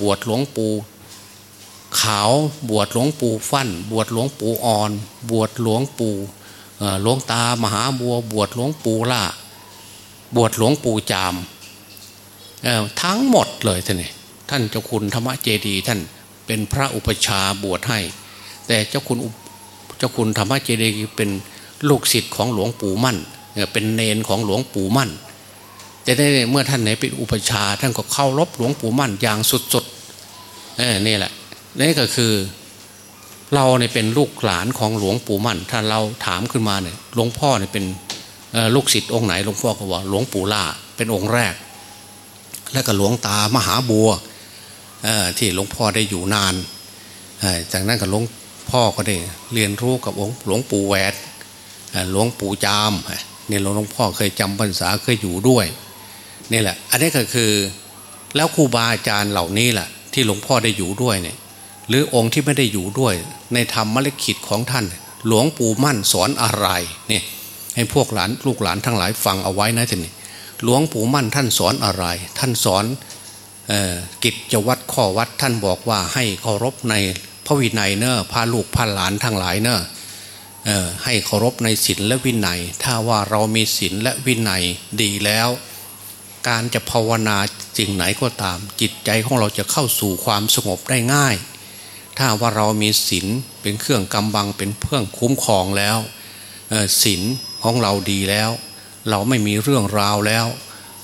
บวชหลวงปู่ขาวบวชหลวงปู่ฟั่น บวชหลวงปู่อ่อน บวชหลวงปู่หลวงตามหาบัว บวชหลวงปู่ล่าบวชหลวงปู่จามทั้งหมดเลยท่านนี่ท่านเจ้าคุณธรรมเจดีท่าน เป็นพระอุปชาบวชให้ แต่เจ้าคุณเจ้าคุณธรรมเจดีเป็นลูกศิษย์ของหลวงปู่มั่น เป็นเนนของหลวงปู่มั่น แต่ได้เมื่อท่านไหนเป็นอุปชาท่านก็เข้ารบหลวงปู่มั่นอย่างสุดๆนี่แหละนี่ก็คือเราเนี่ยเป็นลูกหลานของหลวงปู่มั่น ถ้าเราถามขึ้นมาเนี่ยหลวงพ่อเนี่ยเป็นลูกศิษย์องค์ไหนหลวงพ่อก็ว่าหลวงปู่ล่าเป็นองค์แรก แล้วก็หลวงตามหาบัว ที่หลวงพ่อได้อยู่นาน จากนั้นก็หลวงพ่อก็ได้เรียนรู้กับองค์หลวงปู่แหวดหลวงปู่จามเนี่ยหลวงพ่อเคยจำพรรษาเคยอยู่ด้วยนี่แหละ อันนี้ก็คือแล้วครูบาอาจารย์เหล่านี้แหละที่หลวงพ่อได้อยู่ด้วยเนี่ยหรือองค์ที่ไม่ได้อยู่ด้วย ในธรรมมรกิจของท่าน หลวงปู่มั่นสอนอะไรเนี่ยให้พวกหลานลูกหลานทั้งหลายฟังเอาไว้นะท่านนี่หลวงปู่มั่นท่านสอนอะไร ท่านสอน กิจวัตรข้อวัดท่านบอกว่าให้เคารพในพระวินัยเนอะพาลูกพาหลานทั้งหลายเนอะให้เคารพในศีลและวินัย ถ้าว่าเรามีศีลและวินัยดีแล้ว การจะภาวนาจริงไหนก็ตาม จิตใจของเราจะเข้าสู่ความสงบได้ง่าย ถ้าว่าเรามีศีลเป็นเครื่องกำบังเป็นเครื่องคุ้มครองแล้วศีลของเราดีแล้ว เราไม่มีเรื่องราวแล้ว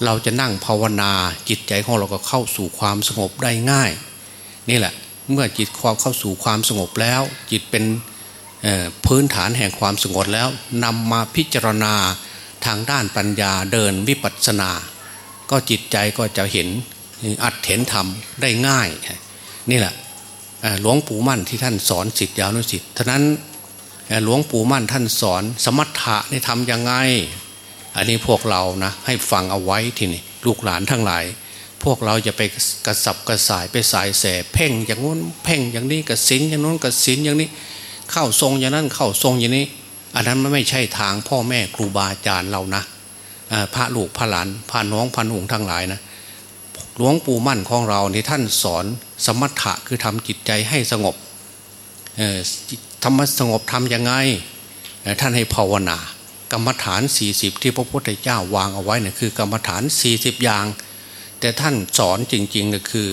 เราจะนั่งภาวนาจิตใจของเราก็เข้าสู่ความสงบได้ง่าย นี่แหละเมื่อจิตความเข้าสู่ความสงบแล้ว จิตเป็นพื้นฐานแห่งความสงบแล้วนำมาพิจารณาทางด้านปัญญาเดินวิปัสสนา ก็จิตใจก็จะเห็นอัดเห็นธรรมได้ง่าย นี่แหละหลวงปู่มั่นที่ท่านสอนสิทธิยาวนุสิทธิ์ท่านั้นหลวงปู่มั่นท่านสอนสมถะนี่ทำยังไง อันนี้พวกเรานะให้ฟังเอาไว้ทีนี่ลูกหลานทั้งหลาย พวกเราจะไปกระสับกระส่ายไปสายแสเพ่งอย่างนู้นเพ่งอย่างนี้กระสินอย่างนู้นกระสินอย่างนี้ เข้าทรงอย่างนั้นเข้าทรงอย่างนี้ อันนั้นมันไม่ใช่ทางพ่อแม่ครูบาอาจารย์เรานะพระลูกพระหลานพระน้องพันหงทั้งหลายนะหลวงปู่มั่นของเราในท่านสอนสมถะคือทำจิตใจให้สงบธรรมสงบทำยังไง ท่านให้ภาวนา กรรมฐาน 40 ที่พระพุทธเจ้าวางเอาไว้เนี่ยคือกรรมฐาน 40 อย่าง แต่ท่านสอนจริงๆเนี่ยคือ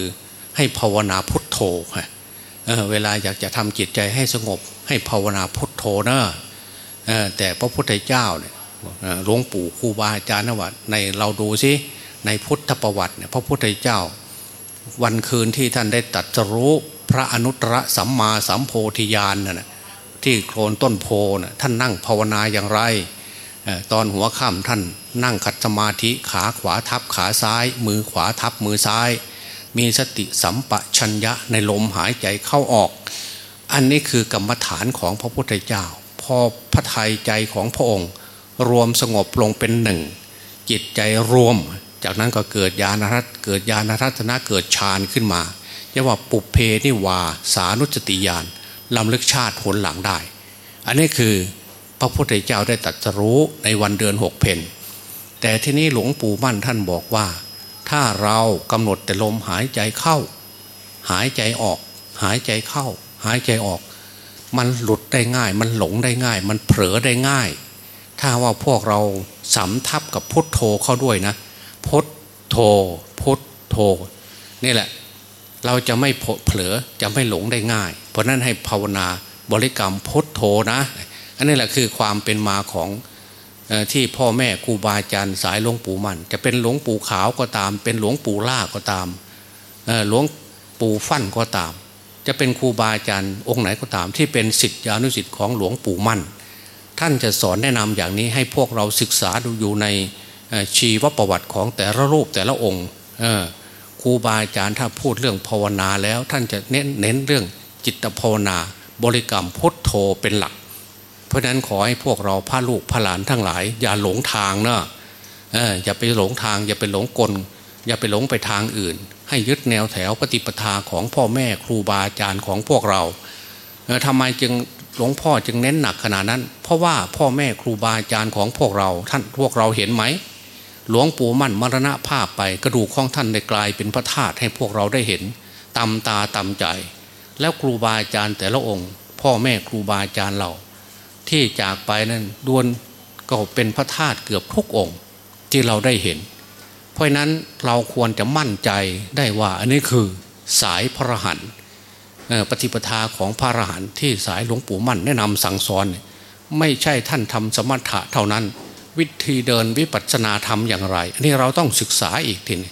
ให้ภาวนาพุทโธเเวลาอยากจะทำจิตใจให้สงบ ให้ภาวนาพุทโธนะแต่พระพุทธเจ้าเนี่ยหลวงปู่ครูบาอาจารย์นวัดในเราดูซิในพุทธประวัติเนี่ยพระพุทธเจ้า วันคืนที่ท่านได้ตัดรู้พระอนุตตรสัมมาสัมโพธิญาณน่ะที่โคลนต้นโพน่ะท่านนั่งภาวนาอย่างไร ตอนหัวค่ำท่านนั่งขัดสมาธิขาขวาทับขาซ้าย มือขวาทับมือซ้าย มีสติสัมปชัญญะในลมหายใจเข้าออก อันนี้คือกรรมฐานของพระพุทธเจ้า พอพระทัยใจของพระองค์ รวมสงบลงเป็นหนึ่ง จิตใจรวม จากนั้นก็เกิดญาณรัตเกิดญาณรัตนะเกิดฌานขึ้นมาเรียกว่าปุเพนิวาสานุสติญาณลำลึกชาติผลหลังได้ อันนี้คือ พระพุทธเจ้าได้ตรัสรู้ในวันเดือนหกเพนแต่ที่นี้หลวงปู่มั่นท่านบอกว่า ถ้าเรากำหนดแต่ลมหายใจเข้า หายใจออก หายใจเข้า หายใจออก มันหลุดได้ง่าย มันหลงได้ง่าย มันเผลอได้ง่าย ถ้าว่าพวกเราสำทับกับพุทโธเข้าด้วยนะ พุทโธพุทโธนี่แหละเราจะไม่เผลอจะไม่หลงได้ง่าย เพราะนั้นให้ภาวนาบริกรรมพุทโธนะ อันนี้แหละคือความเป็นมาของที่พ่อแม่ครูบาอาจารย์สายหลวงปู่มัน จะเป็นหลวงปู่ขาวก็ตาม เป็นหลวงปู่ล่าก็ตามหลวงปู่ฟั่นก็ตาม จะเป็นครูบาอาจารย์องค์ไหนก็ตาม ที่เป็นสิทธิอนุสิทธิ์ของหลวงปู่มั่น ท่านจะสอนแนะนำอย่างนี้ให้พวกเราศึกษาดูอยู่ในชีวประวัติของแต่ละรูปแต่ละองค์ครูบาอาจารย์ถ้าพูดเรื่องภาวนาแล้วท่านจะเน้นเน้นเรื่องจิตภาวนา บริกรรมพุทโธเป็นหลัก เพราะนั้นขอให้พวกเราพระลูกพระหลานทั้งหลาย อย่าหลงทางนะอย่าไปหลงทาง อย่าไปหลงกล อย่าไปหลงไปทางอื่น ให้ยึดแนวแถวปฏิปทาของพ่อแม่ครูบาอาจารย์ของพวกเราทำไมจึงหลวงพ่อจึงเน้นหนักขนาดนั้น เพราะว่าพ่อแม่ครูบาอาจารย์ของพวกเรา ท่านพวกเราเห็นไหมหลวงปู่มั่นมรณะภาพไปกระดูกของท่านได้กลายเป็นพระธาตุให้พวกเราได้เห็นตำตาตำใจ แล้วครูบาอาจารย์แต่ละองค์ พ่อแม่ครูบาอาจารย์เรา ที่จากไปนั้นด้วนก็เป็นพระธาตุเกือบทุกองค์ที่เราได้เห็น เพราะนั้นเราควรจะมั่นใจได้ว่าอันนี้คือสายพระหันปฏิปทาของพระหันที่สายหลวงปู่มั่นแนะนำสั่งสอน ไม่ใช่ท่านทำสมถะเท่านั้น วิธีเดินวิปัสสนาธรรมอย่างไร อันนี้เราต้องศึกษาอีกทีนี้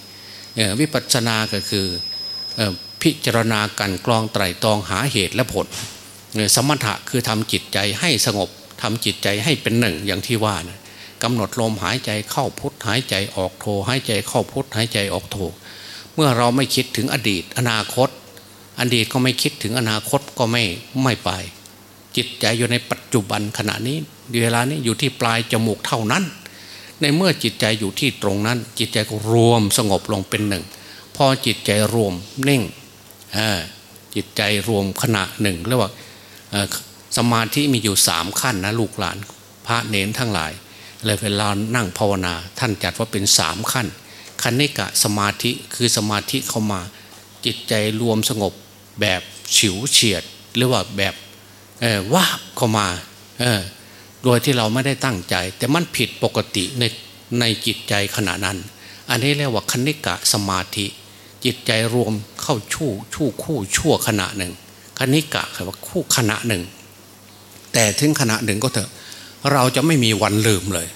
วิปัสสนาก็คือพิจารณากันกรองไตรตรองหาเหตุและผล สมถะคือทำจิตใจให้สงบทำจิตใจให้เป็นหนึ่งอย่างที่ว่านะกำหนดลมหายใจเข้าพุทหายใจออกโทหายใจเข้าพุทหายใจออกโทเมื่อเราไม่คิดถึงอดีต อนาคต อดีตก็ไม่คิดถึงอนาคตก็ไม่ไม่ไป จิตใจอยู่ในปัจจุบันขณะนี้เวลานี้อยู่ที่ปลายจมูกเท่านั้น ในเมื่อจิตใจอยู่ที่ตรงนั้น จิตใจก็รวมสงบลงเป็นหนึ่ง พอจิตใจรวมนิ่งจิตใจรวมขณะหนึ่งเรียกว่า สมาธิมีอยู่สามขั้นนะลูกหลาน พระเนนทั้งหลาย เลยเวลานั่งภาวนา ท่านจัดว่าเป็นสามขั้นคณิกะสมาธิคือสมาธิเข้ามาจิตใจรวมสงบแบบฉิวเฉียด หรือว่าแบบว่าเข้ามาโดยที่เราไม่ได้ตั้งใจ แต่มันผิดปกติในในจิตใจขณะนั้น อันนี้เรียกว่าคณิกะสมาธิ จิตใจรวมเข้าชู่ชู่คู่ชั่วขณะหนึ่ง คณิกะคือว่าคู่ขณะหนึ่ง แต่ถึงขณะหนึ่งก็เถอะ เราจะไม่มีวันลืมเลย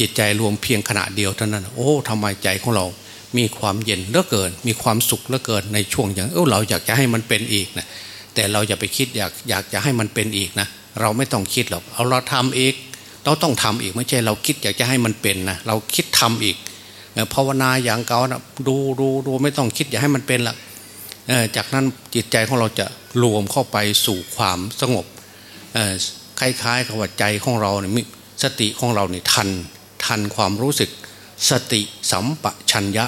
จิตใจรวมเพียงขณะเดียวเท่านั้น โอ้ทำไมใจของเรา มีความเย็นเหลือเกิน มีความสุขเหลือเกินในช่วงอย่างเออเราอยากจะให้มันเป็นอีกนะแต่เราอย่าไปคิดอยากอยากจะให้มันเป็นอีกนะเราไม่ต้องคิดหรอกเอาเราทำเองเราต้องทำอีกไม่ใช่เราคิดอยากจะให้มันเป็นนะเราคิดทำอีกภาวนาอย่างเก่านะดูดูดูไม่ต้องคิดอยากให้มันเป็นละ จากนั้นจิตใจของเราจะรวมเข้าไปสู่ความสงบคล้ายๆกับว่าใจของเราเนี่ยสติของเราเนี่ยทันทันความรู้สึก สติสัมปชัญญะ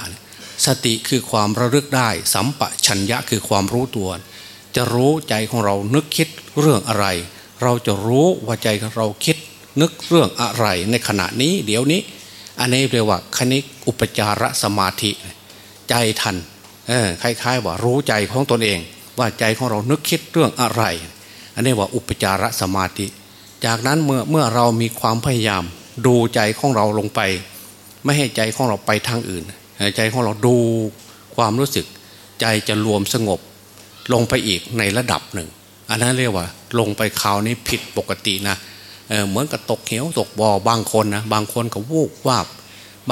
สติคือความระลึกได้ สัมปชัญญะคือความรู้ตัว จะรู้ใจของเรานึกคิดเรื่องอะไร เราจะรู้ว่าใจเราคิดนึกเรื่องอะไรในขณะนี้เดี๋ยวนี้ อันนี้เรียกว่าคณิกอุปจารสมาธิ ใจทัน คล้ายๆว่ารู้ใจของตนเอง ว่าใจของเรานึกคิดเรื่องอะไร อันนี้ว่าอุปจารสมาธิ จากนั้นเมื่อเมื่อเรามีความพยายาม ดูใจของเราลงไป ไม่ให้ใจของเราไปทางอื่น ใจของเราดูความรู้สึก ใจจะรวมสงบ ลงไปอีกในระดับหนึ่ง อันนั้นเรียกว่า ลงไปคราวนี้ผิดปกตินะเเหมือนกับตกเหวตกบ่อบางคนนะบางคนก็วูบวาบ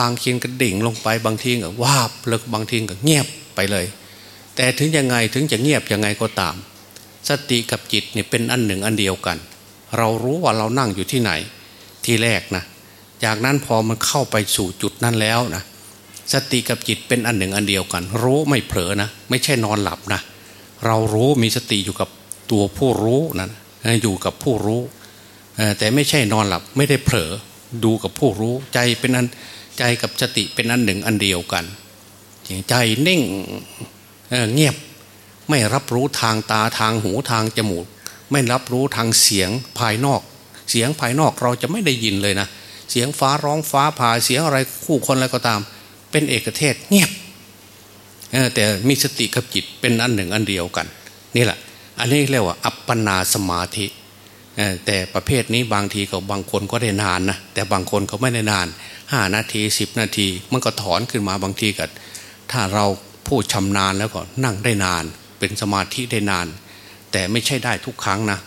บางทีก็ดิ่งลงไปบางทีก็วาบแล้วบางทีก็เงียบ ไปเลย แต่ถึงยังไงถึงจะเงียบยังไงก็ตาม สติกับจิตเนี่ยเป็นอันหนึ่งอันเดียวกัน เรารู้ว่าเรานั่งอยู่ที่ไหน ที่แรกนะจากนั้นพอมันเข้าไปสู่จุดนั้นแล้วนะสติกับจิตเป็นอันหนึ่งอันเดียวกัน รู้ไม่เผลอนะไม่ใช่นอนหลับนะเรารู้มีสติอยู่กับตัวผู้รู้นั้นอยู่กับผู้รู้แต่ไม่ใช่นอนหลับไม่ได้เผลอดูกับผู้รู้ใจเป็นอันใจกับสติเป็นอันหนึ่งอันเดียวกัน ใจนิ่งเงียบไม่รับรู้ทางตาทางหูทางจมูก ไม่รับรู้ทางเสียงภายนอก เสียงภายนอกเราจะไม่ได้ยินเลยนะ เสียงฟ้าร้องฟ้าผ่าเสียงอะไรคู่คนอะไรก็ตาม เป็นเอกเทศเงียบแต่มีสติกับจิตเป็นอันหนึ่งอันเดียวกัน นี่แหละ อันนี้เรียกว่า อัปปนาสมาธิแต่ประเภทนี้บางทีก็บางคนก็ได้นานนะแต่บางคนเขาไม่ได้นานห้านาทีสิบนาที มันก็ถอนขึ้นมาบางทีก็ ถ้าเราพูดชำนาญแล้วก็นั่งได้นาน เป็นสมาธิได้นาน แต่ไม่ใช่ได้ทุกครั้งนะ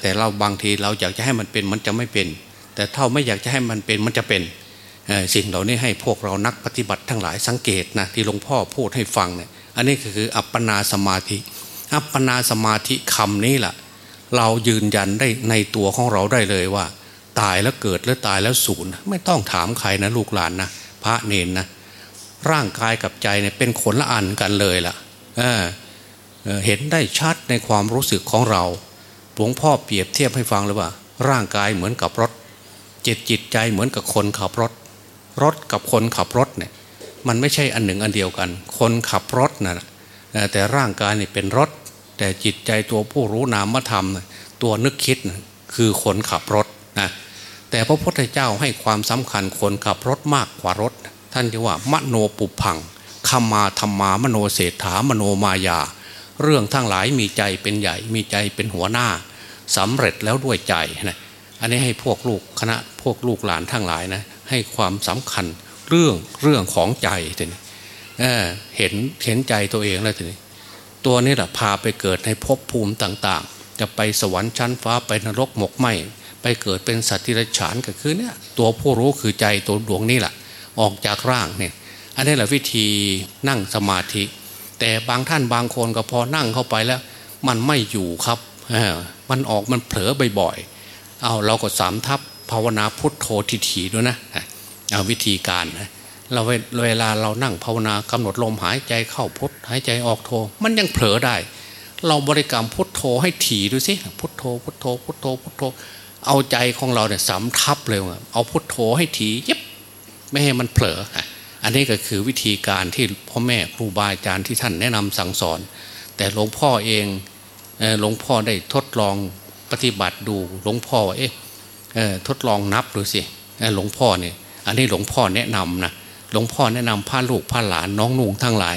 แต่เราบางทีเราอยากจะให้มันเป็นมันจะไม่เป็น แต่เท่าไม่อยากจะให้มันเป็นมันจะเป็นสิ่งเหล่านี้ให้พวกเรานักปฏิบัติทั้งหลายสังเกตนะที่หลวงพ่อพูดให้ฟังเนี่ยอันนี้คืออัปปนาสมาธิ อัปปนาสมาธิคำนี้แหละเรายืนยันได้ในตัวของเราได้เลยว่า ตายแล้วเกิดแล้วตายแล้วสูญไม่ต้องถามใครนะลูกหลานนะพระเนนนะ ร่างกายกับใจเนี่ยเป็นคนละอันกันเลยล่ะเเห็นได้ชัดในความรู้สึกของเราหลวงพ่อเปรียบเทียบให้ฟังเลยว่า ร่างกายเหมือนกับรถ จิตจิตใจเหมือนกับคนขับรถ รถกับคนขับรถเนี่ยมันไม่ใช่อันหนึ่งอันเดียวกัน คนขับรถนะแต่ร่างกายเนี่เป็นรถ แต่จิตใจตัวผู้รู้นามธรรม ตัวนึกคิดคือคนขับรถนะแต่พระพุทธเจ้าให้ความสำคัญคนขับรถมากกว่ารถ ท่านจะว่ามโนปุพังคมาธรรมามโนเศรษฐามโนมายา เรื่องทั้งหลายมีใจเป็นใหญ่ มีใจเป็นหัวหน้าสำเร็จแล้วด้วยใจนะอันนี้ให้พวกลูกคณะพวกลูกหลานทั้งหลายนะให้ความสำคัญเรื่องเรื่องของใจทีนี้เห็นเห็นใจตัวเองแล้วทีนี้ตัวนี้แหละพาไปเกิดในภพภูมิต่างๆ จะไปสวรรค์ชั้นฟ้าไปนรกหมกไหมไปเกิดเป็นสัตว์ที่ไรฉานก็คือเนี่ยตัวผู้รู้คือใจตัวดวงนี้แหละ ออกจากร่างเนี่ยอันนี้แหละวิธีนั่งสมาธิ แต่บางท่านบางคนก็พอนั่งเข้าไปแล้ว มันไม่อยู่ครับมันออกมันเผลอบ่อยๆเอาเราก็สามทับภาวนาพุทโธทีด้วยนะเอาวิธีการนะเราเวลาเรานั่งภาวนากำหนดลมหายใจเข้าพุทหายใจออกโท มันยังเผลอได้ เราบริกรรมพุทโธให้ถี่ดูสิพุทโธพุทโธพุทโธพุทโธ เอาใจของเราเนี่ยสำทับเลยเอาพุทโธให้ถี่ยิบ ไม่ให้มันเผลอ อันนี้ก็คือวิธีการที่พ่อแม่ครูบาอาจารย์ที่ท่านแนะนำสั่งสอน แต่หลวงพ่อเองหลวงพ่อได้ทดลองปฏิบัติดูหลวงพ่อว่าเอ๊ะทดลองนับดูสิหลวงพ่อเนี่ยอันนี้หลวงพ่อแนะนำนะหลวงพ่อแนะนำพาลูกพาหลานน้องนุ่งทั้งหลาย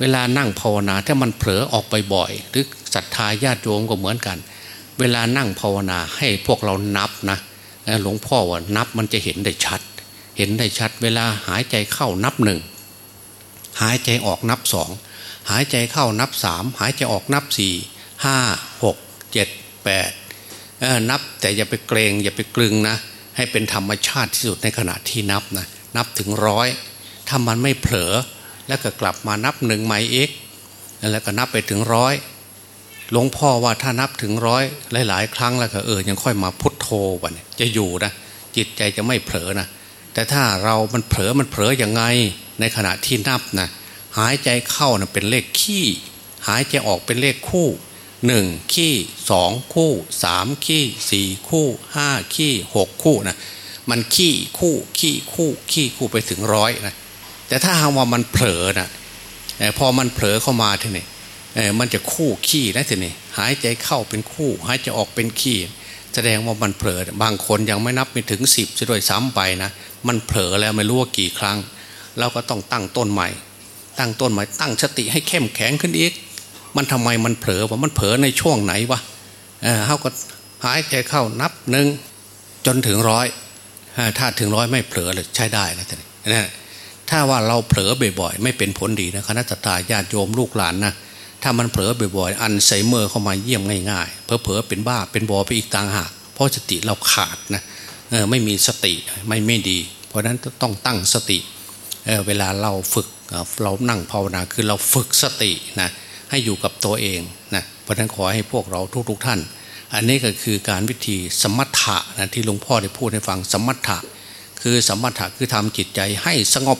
เวลานั่งภาวนาถ้ามันเผลอออกไปบ่อยหรือศรัทธาญาติโยมก็เหมือนกัน เวลานั่งภาวนาให้พวกเรานับนะหลวงพ่อว่านับมันจะเห็นได้ชัด เห็นได้ชัดเวลาหายใจเข้านับหนึ่งหายใจออกนับสองหายใจเข้านับสามหายใจออกนับสี่ห้าหกเจ็ดแปดนับแต่อย่าไปเกรงอย่าไปกลึงนะ ให้เป็นธรรมชาติที่สุดในขณะที่นับนะนับถึงร้อยถ้ามันไม่เผลอแล้วก็กลับมานับหนึ่งใหม่อีกแล้วก็นับไปถึงร้อยหลวงพ่อว่าถ้านับถึงร้อยหลาย ๆ ครั้งแล้วก็เออยังค่อยมาพุทโธวะเนี่ยจะอยู่นะจิตใจจะไม่เผลอนะ แต่ถ้าเรามันเผลอมันเผลออย่างไง ในขณะที่นับนะหายใจเข้านะเป็นเลขขี้ หายใจออกเป็นเลขคู่หนึ่งขี้สองคู่สามขี้สี่คู่ห้าขี้หกคู่นะมันขี้คู่ขี้คู่ขี้คู่ไปถึงร้อยนะแต่ถ้าหากว่ามันเผลอนะพอมันเผลอเข้ามาทีนี้มันจะคู่ขี้นะทีนี้หายใจเข้าเป็นคู่ หายใจออกเป็นขี้ แสดงว่ามันเผลอบางคนยังไม่นับไปถึงสิบจะด้วยซ้ำไปนะ มันเผลอแล้วไม่รู้ว่ากี่ครั้ง เราก็ต้องตั้งต้นใหม่ ตั้งต้นใหม่ตั้งสติให้เข้มแข็งขึ้นอีก มันทำไมมันเผลอว่ามันเผลอในช่วงไหนวะเออเขาก็หายใจเข้านับหนึ่งจนถึงร้อยถ้าถึงร้อยไม่เผลอเลยใช้ได้นะท่านนี่ถ้าว่าเราเผลอบ่อยๆ ไม่เป็นผลดีนะคณะตาญาติโยมลูกหลานนะถ้ามันเผลอบ่อยๆ อันไซเมอร์เข้ามาเยี่ยมง่ายๆเพอเผลอๆเป็นบ้าเป็นบอไปอีกต่างหากเพราะสติเราขาดนะเไม่มีสติไม่ไม่ดี เพราะนั้นต้องตั้งสติเเวลาเราฝึกเรานั่งภาวนาคือเราฝึกสตินะให้อยู่กับตัวเองนะเพราะนั้นขอให้พวกเราทุกๆทท่าน อันนี้ก็คือการวิธีสมถะนะที่หลวงพ่อได้พูดให้ฟังสมถะ คือสมถะคือทำจิตใจให้สงบ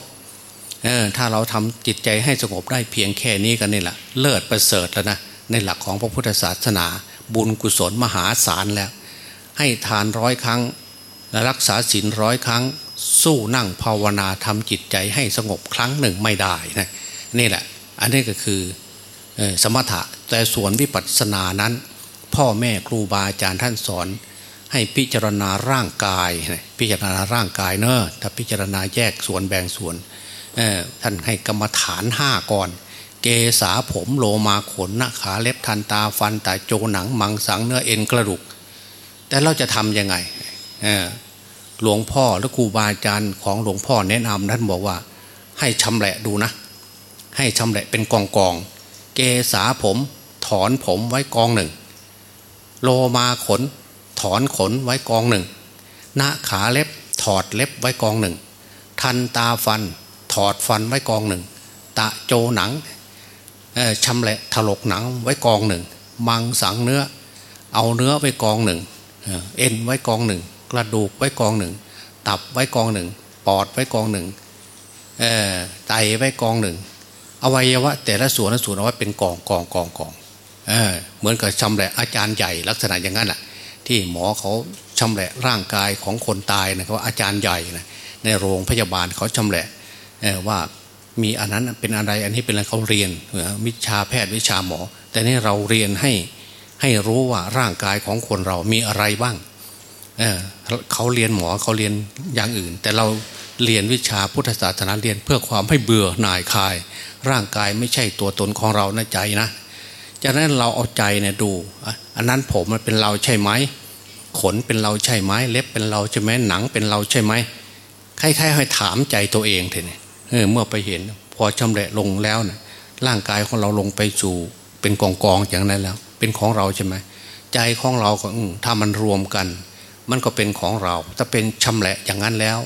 ถ้าเราทำจิตใจให้สงบได้เพียงแค่นี้กันนี่แหละเลิศประเสริฐแล้วนะในหลักของพระพุทธศาสนา บุญกุศลมหาศาลแล้ว ให้ทานร้อยครั้ง รักษาศีลร้อยครั้ง สู้นั่งภาวนาทำจิตใจให้สงบครั้งหนึ่งไม่ได้นะนี่แหละ อันนี้ก็คือสมถะแต่ส่วนวิปัสสนานั้น พ่อแม่ครูบาอาจารย์ท่านสอน ให้พิจารณาร่างกาย พิจารณาร่างกายเนอะถ้าพิจารณาแยกส่วนแบ่งส่วนท่านให้กรรมฐานห้าก่อน เกษาผมโลมาขนหน้าขาเล็บทันตาฟันตาโจหนังมังสังเนื้อเอ็นกระดูก แต่เราจะทำยังไง หลวงพ่อและครูบาอาจารย์ของหลวงพ่อแนะนำท่านบอกว่า ให้ชำแหละดูนะ ให้ชำแหละเป็นกองกอง เกษาผม ถอนผมไว้กองหนึ่ง โลมาขน ถอนขนไว้กองหนึ่งหน้าขาเล็บถอดเล็บไว้กองหนึ่ง ทันตาฟัน ถอดฟันไว้กองหนึ่ง ตะโจหนังชำแหละถลกหนังไว้กองหนึ่ง มังสังเนื้อ เอาเนื้อไว้กองหนึ่ง เอ็นไว้กองหนึ่ง กระดูกไว้กองหนึ่ง ตับไว้กองหนึ่ง ปอดไว้กองหนึ่งไตไว้กองหนึ่ง อวัยวะ แต่ละส่วนละส่วนเอาไว้เป็นกองกองกองกองเออเหมือนกับชำแหละอาจารย์ใหญ่ลักษณะอย่างนั้นแหละที่หมอเขาชำแหละร่างกายของคนตายนะเขาอาจารย์ใหญ่นะในโรงพยาบาลเขาชำแหละว่ามีอันนั้นเป็นอะไรอันนี้เป็นอะไรเขาเรียนวิชาแพทย์วิชาหมอ แต่นี่เราเรียนให้ให้รู้ว่าร่างกายของคนเรามีอะไรบ้าง เเขาเรียนหมอเขาเรียนอย่างอื่น แต่เราเรียนวิชาพุทธศาสนาเรียนเพื่อความให้เบื่อหน่ายคลาย ร่างกายไม่ใช่ตัวตนของเราในใจนะจากนั้นเราเอาใจเนี่ยดู อันนั้นผมมันเป็นเราใช่ไหมขนเป็นเราใช่ไหมเล็บเป็นเราใช่ไหมหนังเป็นเราใช่ไหมใครๆให้ถามใจตัวเองเถอะเนี่ยเมื่อไปเห็น พอชำแหละลงแล้วเนี่ยร่างกายของเราลงไปสู่เป็นกองกองอย่างนั้นแล้ว เป็นของเราใช่ไหมใจของเราก็ถ้ามันรวมกัน มันก็เป็นของเรา ถ้าเป็นชำแหละอย่างนั้นแล้ว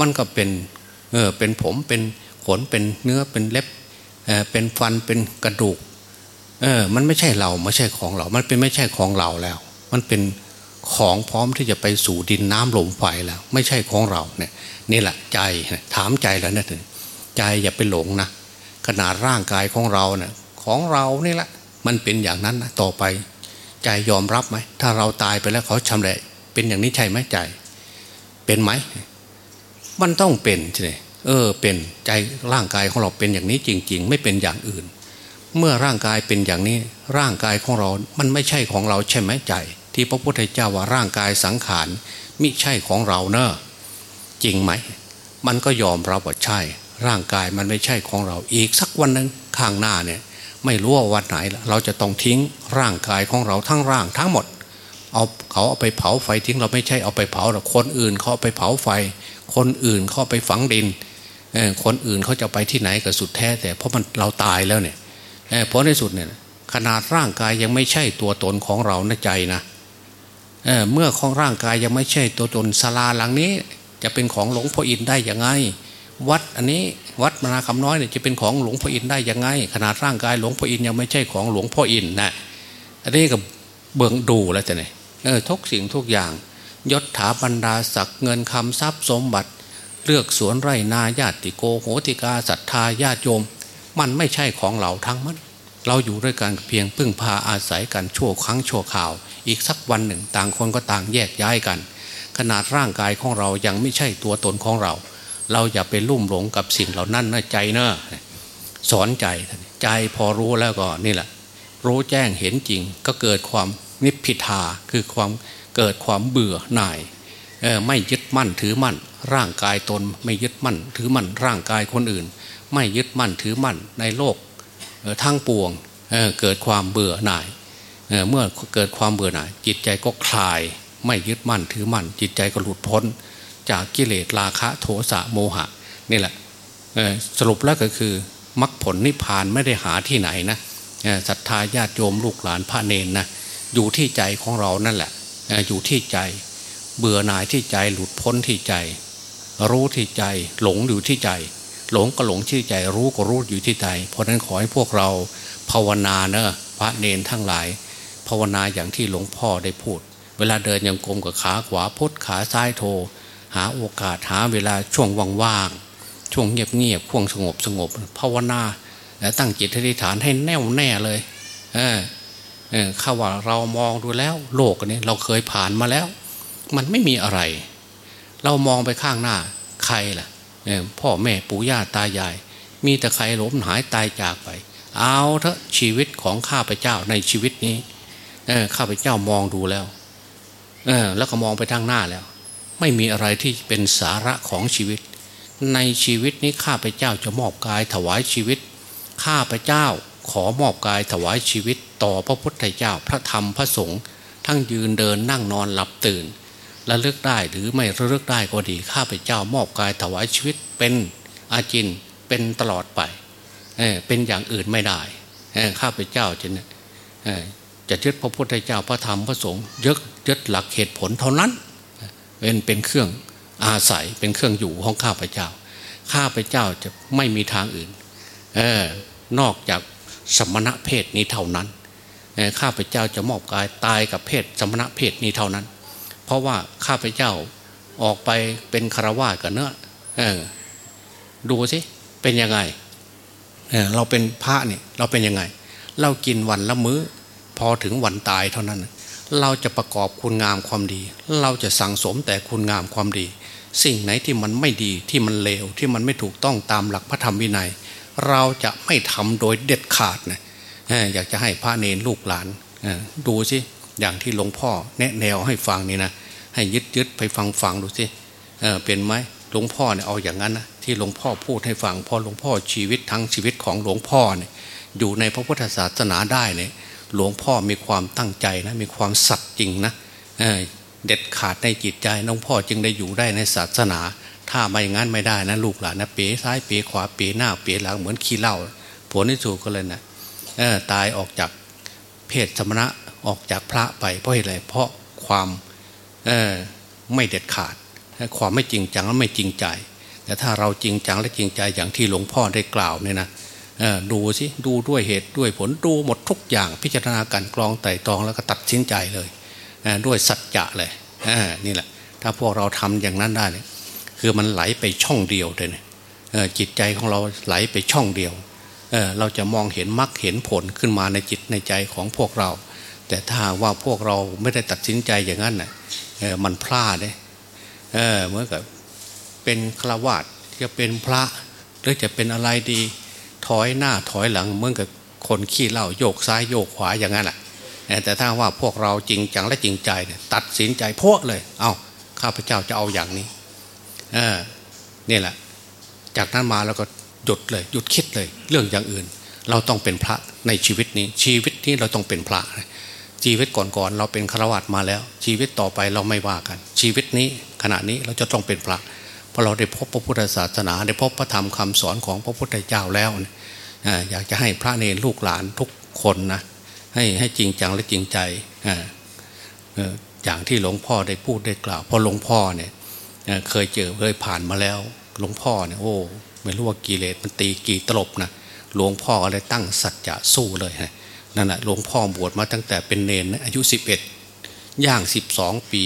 มันก็เป็นเออเป็นผมเป็นขนเป็นเนื้อเป็นเล็บเออเป็นฟันเป็นกระดูกเออมันไม่ใช่เราไม่ใช่ของเรา มันเป็นไม่ใช่ของเราแล้ว มันเป็นของพร้อมที่จะไปสู่ดินน้ำลมไฟแล้ว ไม่ใช่ของเราเนี่ยนี่แหละใจถามใจแล้วนะถึงใจอย่าไปหลงนะขนาดร่างกายของเราเนี่ยของเรานี่แหละมันเป็นอย่างนั้นนะต่อไป ใจยอมรับไหมถ้าเราตายไปแล้วเขาชำแหละ เป็นอย่างนี้ใช่ไหมใจ เป็นไหมมันต้องเป็นใช่ไหมเออ เป็นใจร่างกายของเราเป็นอย่างนี้จริง ๆ ไม่เป็นอย่างอื่น เมื่อร่างกายเป็นอย่างนี้ ร่างกายของเรา มันไม่ใช่ของเราใช่ไหมใจ ที่พระพุทธเจ้าว่าร่างกายสังขารมิใช่ของเราเนอะจริงไหม มันก็ยอมรับว่าใช่ ร่างกายมันไม่ใช่ของเราอีกสักวันหนึ่งข้างหน้าเนี่ย ไม่รู้ว่าวันไหนเราจะต้องทิ้งร่างกายของเราทั้งร่างทั้งหมด เอาเขาเอาไปเผาไฟทิ้งเราไม่ใช่เอาไปเผาหรอกคนอื่นเขาไปเผาไฟ คนอื่นเขาไปฝังดินคนอื่นเขาจะไปที่ไหนก็สุดแท้ แต่เพราะมันเราตายแล้วเนี่ยเพราะในสุดเนี่ยขนาดร่างกายยังไม่ใช่ตัวตนของเราในใจนะเเมื่อของร่างกายยังไม่ใช่ตัวตนสลาหลังนี้ จะเป็นของหลวงพ่ออินได้ยังไง วัดอันนี้วัดมนาคำน้อยเนี่ยจะเป็นของหลวงพ่ออินได้ยังไง ขนาดร่างกายหลวงพ่ออินยังไม่ใช่ของหลวงพ่ออินนะอันนี้ก็เบื้องดูแล้วจะไหนเออทุกสิ่งทุกอย่าง ยศถาบรรดาศักดิ์เงินคำทรัพย์สมบัติ เลือกสวนไร่นาญาติโกโหติกาศรัทธาญาติโยม มันไม่ใช่ของเราทั้งมันเราอยู่ด้วยกันเพียงพึ่งพาอาศัยกันชั่วครั้งชั่วข่าว อีกสักวันหนึ่งต่างคนก็ต่างแยกย้ายกัน ขนาดร่างกายของเรายังไม่ใช่ตัวตนของเรา เราอย่าไปลุ่มหลงกับสิ่งเหล่านั้นนะใจเนอะสอนใจใจพอรู้แล้วก็นี่แหละ รู้แจ้งเห็นจริงก็เกิดความ นิพพิทาคือความเกิดความเบื่อหน่ายไม่ยึดมั่นถือมั่น ร่างกายตนไม่ยึดมั่น ถือมั่นร่างกายคนอื่น ไม่ยึดมั่นถือมั่นในโลกทั้งปวงเเกิดความเบื่อหน่ายเเมื่อเกิดความเบื่อหน่าย จิตใจก็คลาย ไม่ยึดมั่นถือมั่น จิตใจก็หลุดพ้น จากกิเลสราคะโทสะโมหะนี่แหละสรุปแล้วก็คือมรรคผลนิพพานไม่ได้หาที่ไหนนะศรัทธาญาติโยมลูกหลานพระเนนนะ อยู่ที่ใจของเรานั่นแหละอยู่ที่ใจ เบื่อหน่ายที่ใจหลุดพ้นที่ใจ รู้ที่ใจ หลงอยู่ที่ใจ หลงก็หลงที่ใจ รู้ก็รู้อยู่ที่ใจ เพราะนั้นขอให้พวกเราภาวนาเนอะพระเนนทั้งหลาย ภาวนาอย่างที่หลวงพ่อได้พูด เวลาเดินยังกลมกับขาขวาพุทขาซ้ายโท หาโอกาสหาเวลาช่วงว่างๆช่วงเงียบๆช่วงสงบสงบภาวนาแล้วตั้งจิตอธิษฐานให้แน่วแน่เลย เออ ข้าว่าเรามองดูแล้ว โลกนี้เราเคยผ่านมาแล้ว มันไม่มีอะไร เรามองไปข้างหน้าใครล่ะพ่อแม่ปู่ย่าตายาย มีแต่ใครล้มหายตายจากไป เอาเถอะชีวิตของข้าพเจ้าในชีวิตนี้ข้าพเจ้ามองดูแล้วแล้วก็มองไปทางหน้าแล้ว ไม่มีอะไรที่เป็นสาระของชีวิต ในชีวิตนี้ข้าพเจ้าจะมอบกายถวายชีวิต ข้าพเจ้า ขอมอบกายถวายชีวิตต่อพระพุทธเจ้าพระธรรมพระสงฆ์ทั้งยืนเดินนั่งนอนหลับตื่นและเลือกได้หรือไม่เลือกได้ก็ดีข้าพเจ้ามอบกายถวายชีวิตเป็นอาจินเป็นตลอดไปเเป็นอย่างอื่นไม่ได้ข้าพเจ้าจะจะยึดพระพุทธเจ้าพระธรรมพระสงฆ์ยึดยึดหลักเหตุผลเท่านั้นเป็นเป็นเครื่องอาศัยเป็นเครื่องอยู่ของข้าพเจ้า ข้าพเจ้าจะไม่มีทางอื่น เออนอกจาก สมณะเพศนี้เท่านั้นข้าพเจ้าจะมอบกายตายกับเพศสมณะเพศนี้เท่านั้น เพราะว่าข้าพเจ้าออกไปเป็นคารวะกันเนอะดูสิเป็นยังไงเเราเป็นพระเนี่ยเราเป็นยังไง เรากินวันละมื้อ พอถึงวันตายเท่านั้น เราจะประกอบคุณงามความดี เราจะสั่งสมแต่คุณงามความดี สิ่งไหนที่มันไม่ดีที่มันเลวที่มันไม่ถูกต้องตามหลักพระธรรมวินัย เราจะไม่ทำโดยเด็ดขาดนะอยากจะให้พระเนรลูกหลานดูสิอย่างที่หลวงพ่อแนะแนวให้ฟังนี่นะให้ยึดยึดไปฟังฟังดูสิเเป็นไหมหลวงพ่อเนี่ยเอาอย่างนั้นนะที่หลวงพ่อพูดให้ฟังพอหลวงพ่อชีวิตทั้งชีวิตของหลวงพ่อเนี่ยอยู่ในพระพุทธศาสนาได้เนี่ยหลวงพ่อมีความตั้งใจนะมีความสัตย์จริงนะเเด็ดขาดในจิตใจหลวงพ่อจึงได้อยู่ได้ในศาสนา ถ้าไม่งั้นไม่ได้นะลูกหลานนะเป๋ซ้ายเป๋ขวาเป๋หน้าเป๋หลังเหมือนขี้เหล้าผลที่สุดก็เลยนะตายออกจากเพศสมณะออกจากพระไป เพราะอะไรเพราะความไม่เด็ดขาด ความไม่จริงจังและไม่จริงใจ แต่ถ้าเราจริงจังและจริงใจอย่างที่หลวงพ่อได้กล่าวเนี่ยนะดูสิดูด้วยเหตุด้วยผลดูหมดทุกอย่างพิจารณาการกรองไต่ตองแล้วก็ตัดสินใจเลย ด้วยสัจจะเลยนี่แหละ ถ้าพวกเราทำอย่างนั้นได้เนี่ย คือมันไหลไปช่องเดียวเลยเนี่ยจิตใจของเราไหลไปช่องเดียวเเราจะมองเห็นมรรคเห็นผลขึ้นมาในจิตในใจของพวกเรา แต่ถ้าว่าพวกเราไม่ได้ตัดสินใจอย่างนั้นน่ะมันพลาดเลยเเมื่อกับเป็นฆราวาสจะเป็นพระหรือจะเป็นอะไรดีถอยหน้าถอยหลังเมื่อกับคนขี้เล้าโยกซ้ายโยกขวาอย่างนั้นแหละแต่ถ้าว่าพวกเราจริงจังและจริงใจตัดสินใจพวกเลย เอา้าข้าพเจ้าจะเอาอย่างนี้ เออนี่แหละ จากนั้นมาแล้วก็หยุดเลย หยุดคิดเลย เรื่องอย่างอื่น เราต้องเป็นพระในชีวิตนี้ ชีวิตนี้เราต้องเป็นพระ ชีวิตก่อนๆเราเป็นฆราวาสมาแล้ว ชีวิตต่อไปเราไม่ว่ากัน ชีวิตนี้ขณะนี้เราจะต้องเป็นพระเพราะเราได้พบพระพุทธศาสนา ได้พบพระธรรมคำสอนของพระพุทธเจ้าแล้วอยากจะให้พระเนรลูกหลานทุกคนนะให้ให้จริงจังและจริงใจอย่างที่หลวงพ่อได้พูดได้กล่าวเพราะหลวงพ่อเนี่ย เคยเจอเคยผ่านมาแล้ว หลวงพ่อเนี่ยโอ้ไม่รู้ว่ากิเลสมันตีกี่ตลบนะหลวงพ่อก็เลยตั้งสัจจะสู้เลยนั่นแหะหลวงพ่อบวชมาตั้งแต่เป็นเนนอายุ 11 ย่าง 12 ปี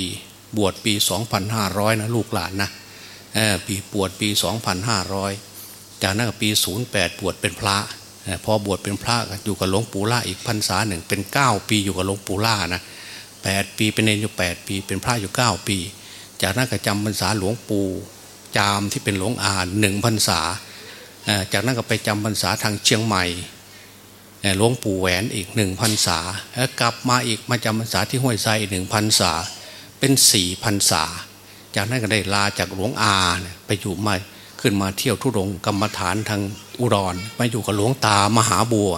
บวชปี 2500 นะลูกหลานนะปีบวชปี 2500 จากนั้นปี 08 บวชเป็นพระพอบวชเป็นพระอยู่กับหลวงปู่ล่าอีกพรรษาหนึ่งเป็น 9 ปีอยู่กับหลวงปู่ล่านะ8ปีเป็นเนนอยู่ 8 ปี เป็นพระอยู่ 9 ปี จากนั้นก็จำพรรษาหลวงปู่จามที่เป็นหลวงอาหนึ่งพรรษา จากนั้นก็ไปจำพรรษาทางเชียงใหม่หลวงปู่แหวนอีกหนึ่งพรรษาแล้วกลับมาอีกมาจำพรรษาที่ห้วยไซอีกหนึ่งพรรษา เป็นสี่พรรษา จากนั้นก็ได้ลาจากหลวงอาไปอยู่มาขึ้นมาเที่ยวทุรงกรรมฐานทางอุดรมาอยู่กับหลวงตามหาบัว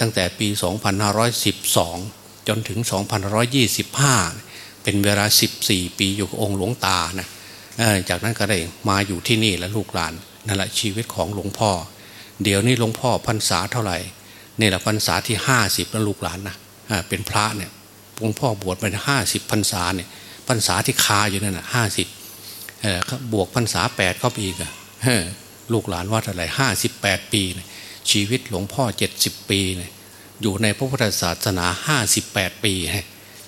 ตั้งแต่ปี 2512 จนถึง 2525 เป็นเวลา 14 ปีอยู่กับองค์หลวงตานะจากนั้นก็ได้มาอยู่ที่นี่และลูกหลานนั่นแหละชีวิตของหลวงพ่อ เดี๋ยวนี้หลวงพ่อพรรษาเท่าไหร่นี่แหละพรรษาที่ห้าสิบแล้วลูกหลานนะเป็นพระเนี่ยหลวงพ่อบวชมาห้าสิบพรรษาเนี่ยพรรษาที่คาอยู่นั่นนะห้าสิบบวกพรรษาแปดเข้าไปอีกลูกหลานว่าเท่าไหร่ห้าสิบแปดปี ชีวิตหลวงพ่อเจ็ดสิบปี อยู่ในพระพุทธศาสนาห้าสิบแปดปี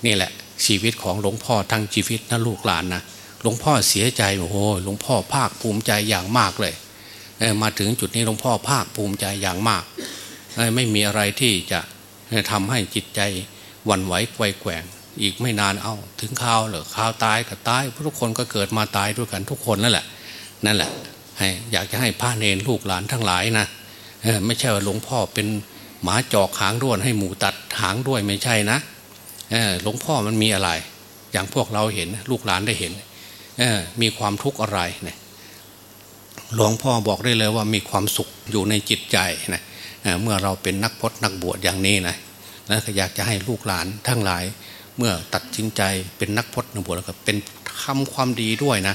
นี่แหละ ชีวิตของหลวงพ่อทั้งชีวิตนะลูกหลานนะหลวงพ่อเสียใจโอ้โหหลวงพ่อภาคภูมิใจอย่างมากเลยมาถึงจุดนี้หลวงพ่อภาคภูมิใจอย่างมาก ไม่มีอะไรที่จะทำให้จิตใจวันไหวไกวแกว่ง อีกไม่นานเอา ถึงข่าวหรือข่าวตายก็ตายทุกคนก็เกิดมาตายด้วยกันทุกคนนั่นแหละ นั่นแหละให้อยากจะให้พระเนรลูกหลานทั้งหลายนะไม่ใช่ว่าหลวงพ่อเป็นหมาจอกหางด้วนให้หมูตัดหางด้วยไม่ใช่นะ หลวงพ่อมันมีอะไร อย่างพวกเราเห็นลูกหลานได้เห็นมีความทุกข์อะไรหลวงพ่อบอกได้เลยว่ามีความสุขอยู่ในจิตใจนะเมื่อเราเป็นนักพจนักบวชอย่างนี้นะนะอยากจะให้ลูกหลานทั้งหลาย เมื่อตัดสินใจเป็นนักพจนักบวชแล้วก็เป็นทำความดีด้วยนะ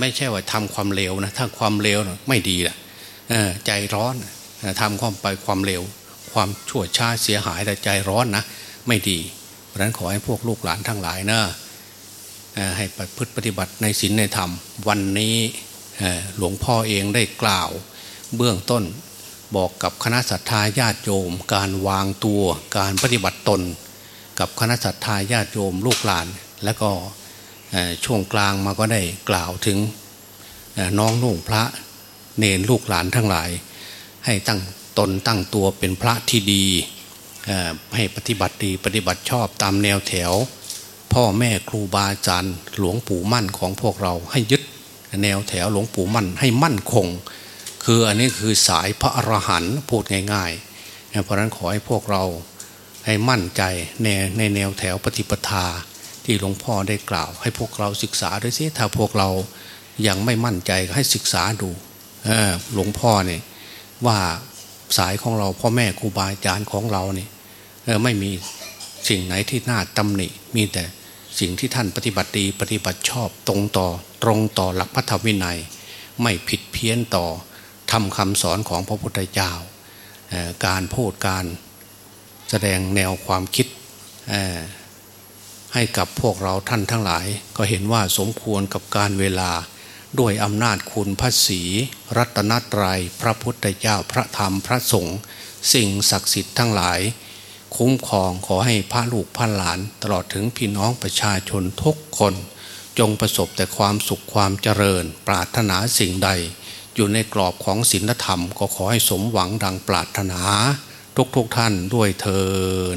ไม่ใช่ว่าทำความเลวนะถ้าความเลวไม่ดีแหละใจร้อนทำความไปความเลวความชั่วช้าเสียหายแต่ใจร้อนนะไม่ดี เพราะนั้นขอให้พวกลูกหลานทั้งหลายนะให้ปพฤติปฏิบัติในศีลในธรรม วันนี้หลวงพ่อเองได้กล่าว เบื้องต้นบอกกับคณะสัตยาญาติโยม การวางตัวการปฏิบัติตน กับคณะสัตยาญาติโยมลูกหลาน และก็ช่วงกลางมาก็ได้กล่าวถึงน้องนุ่งพระเนรลูกหลานทั้งหลาย ให้ตั้งตนตั้งตัวเป็นพระที่ดี ให้ปฏิบัติดีปฏิบัติชอบตามแนวแถว พ่อแม่ครูบาอาจารย์หลวงปู่มั่นของพวกเราให้ยึดแนวแถวหลวงปู่มั่นให้มั่นคง คืออันนี้คือสายพระอรหันต์พูดง่ายๆเพราะนั้นขอให้พวกเราให้มั่นใจในในแนวแถวปฏิปทาที่หลวงพ่อได้กล่าว ให้พวกเราศึกษาด้วยสิถ้าพวกเรายังไม่มั่นใจให้ศึกษาดูหลวงพ่อเนี่ยว่า สายของเราพ่อแม่ครูบาอาจารย์ของเราเนี่ยไม่มีสิ่งไหนที่น่าตำหนิ มีแต่สิ่งที่ท่านปฏิบัติดีปฏิบัติชอบตรงต่อตรงต่อหลักพระธรรมวินัย ไม่ผิดเพี้ยนต่อทำคำสอนของพระพุทธเจ้า การพูดการแสดงแนวความคิดให้กับพวกเราท่านทั้งหลาย ก็เห็นว่าสมควรกับการเวลา ด้วยอำนาจคุณพระศีรัตนตรยัยพระพุทธเจ้าพระธรรมพระสงฆ์สิ่งศักดิ์สิทธิ์ทั้งหลาย คุ้มครองขอให้พระลูกพระหลาน ตลอดถึงพี่น้องประชาชนทุกคน จงประสบแต่ความสุขความเจริญ ปรารถนาสิ่งใด อยู่ในกรอบของศีลธรรม ก็ขอให้สมหวังดังปรารถนา ทุกๆทท่านด้วยเทอ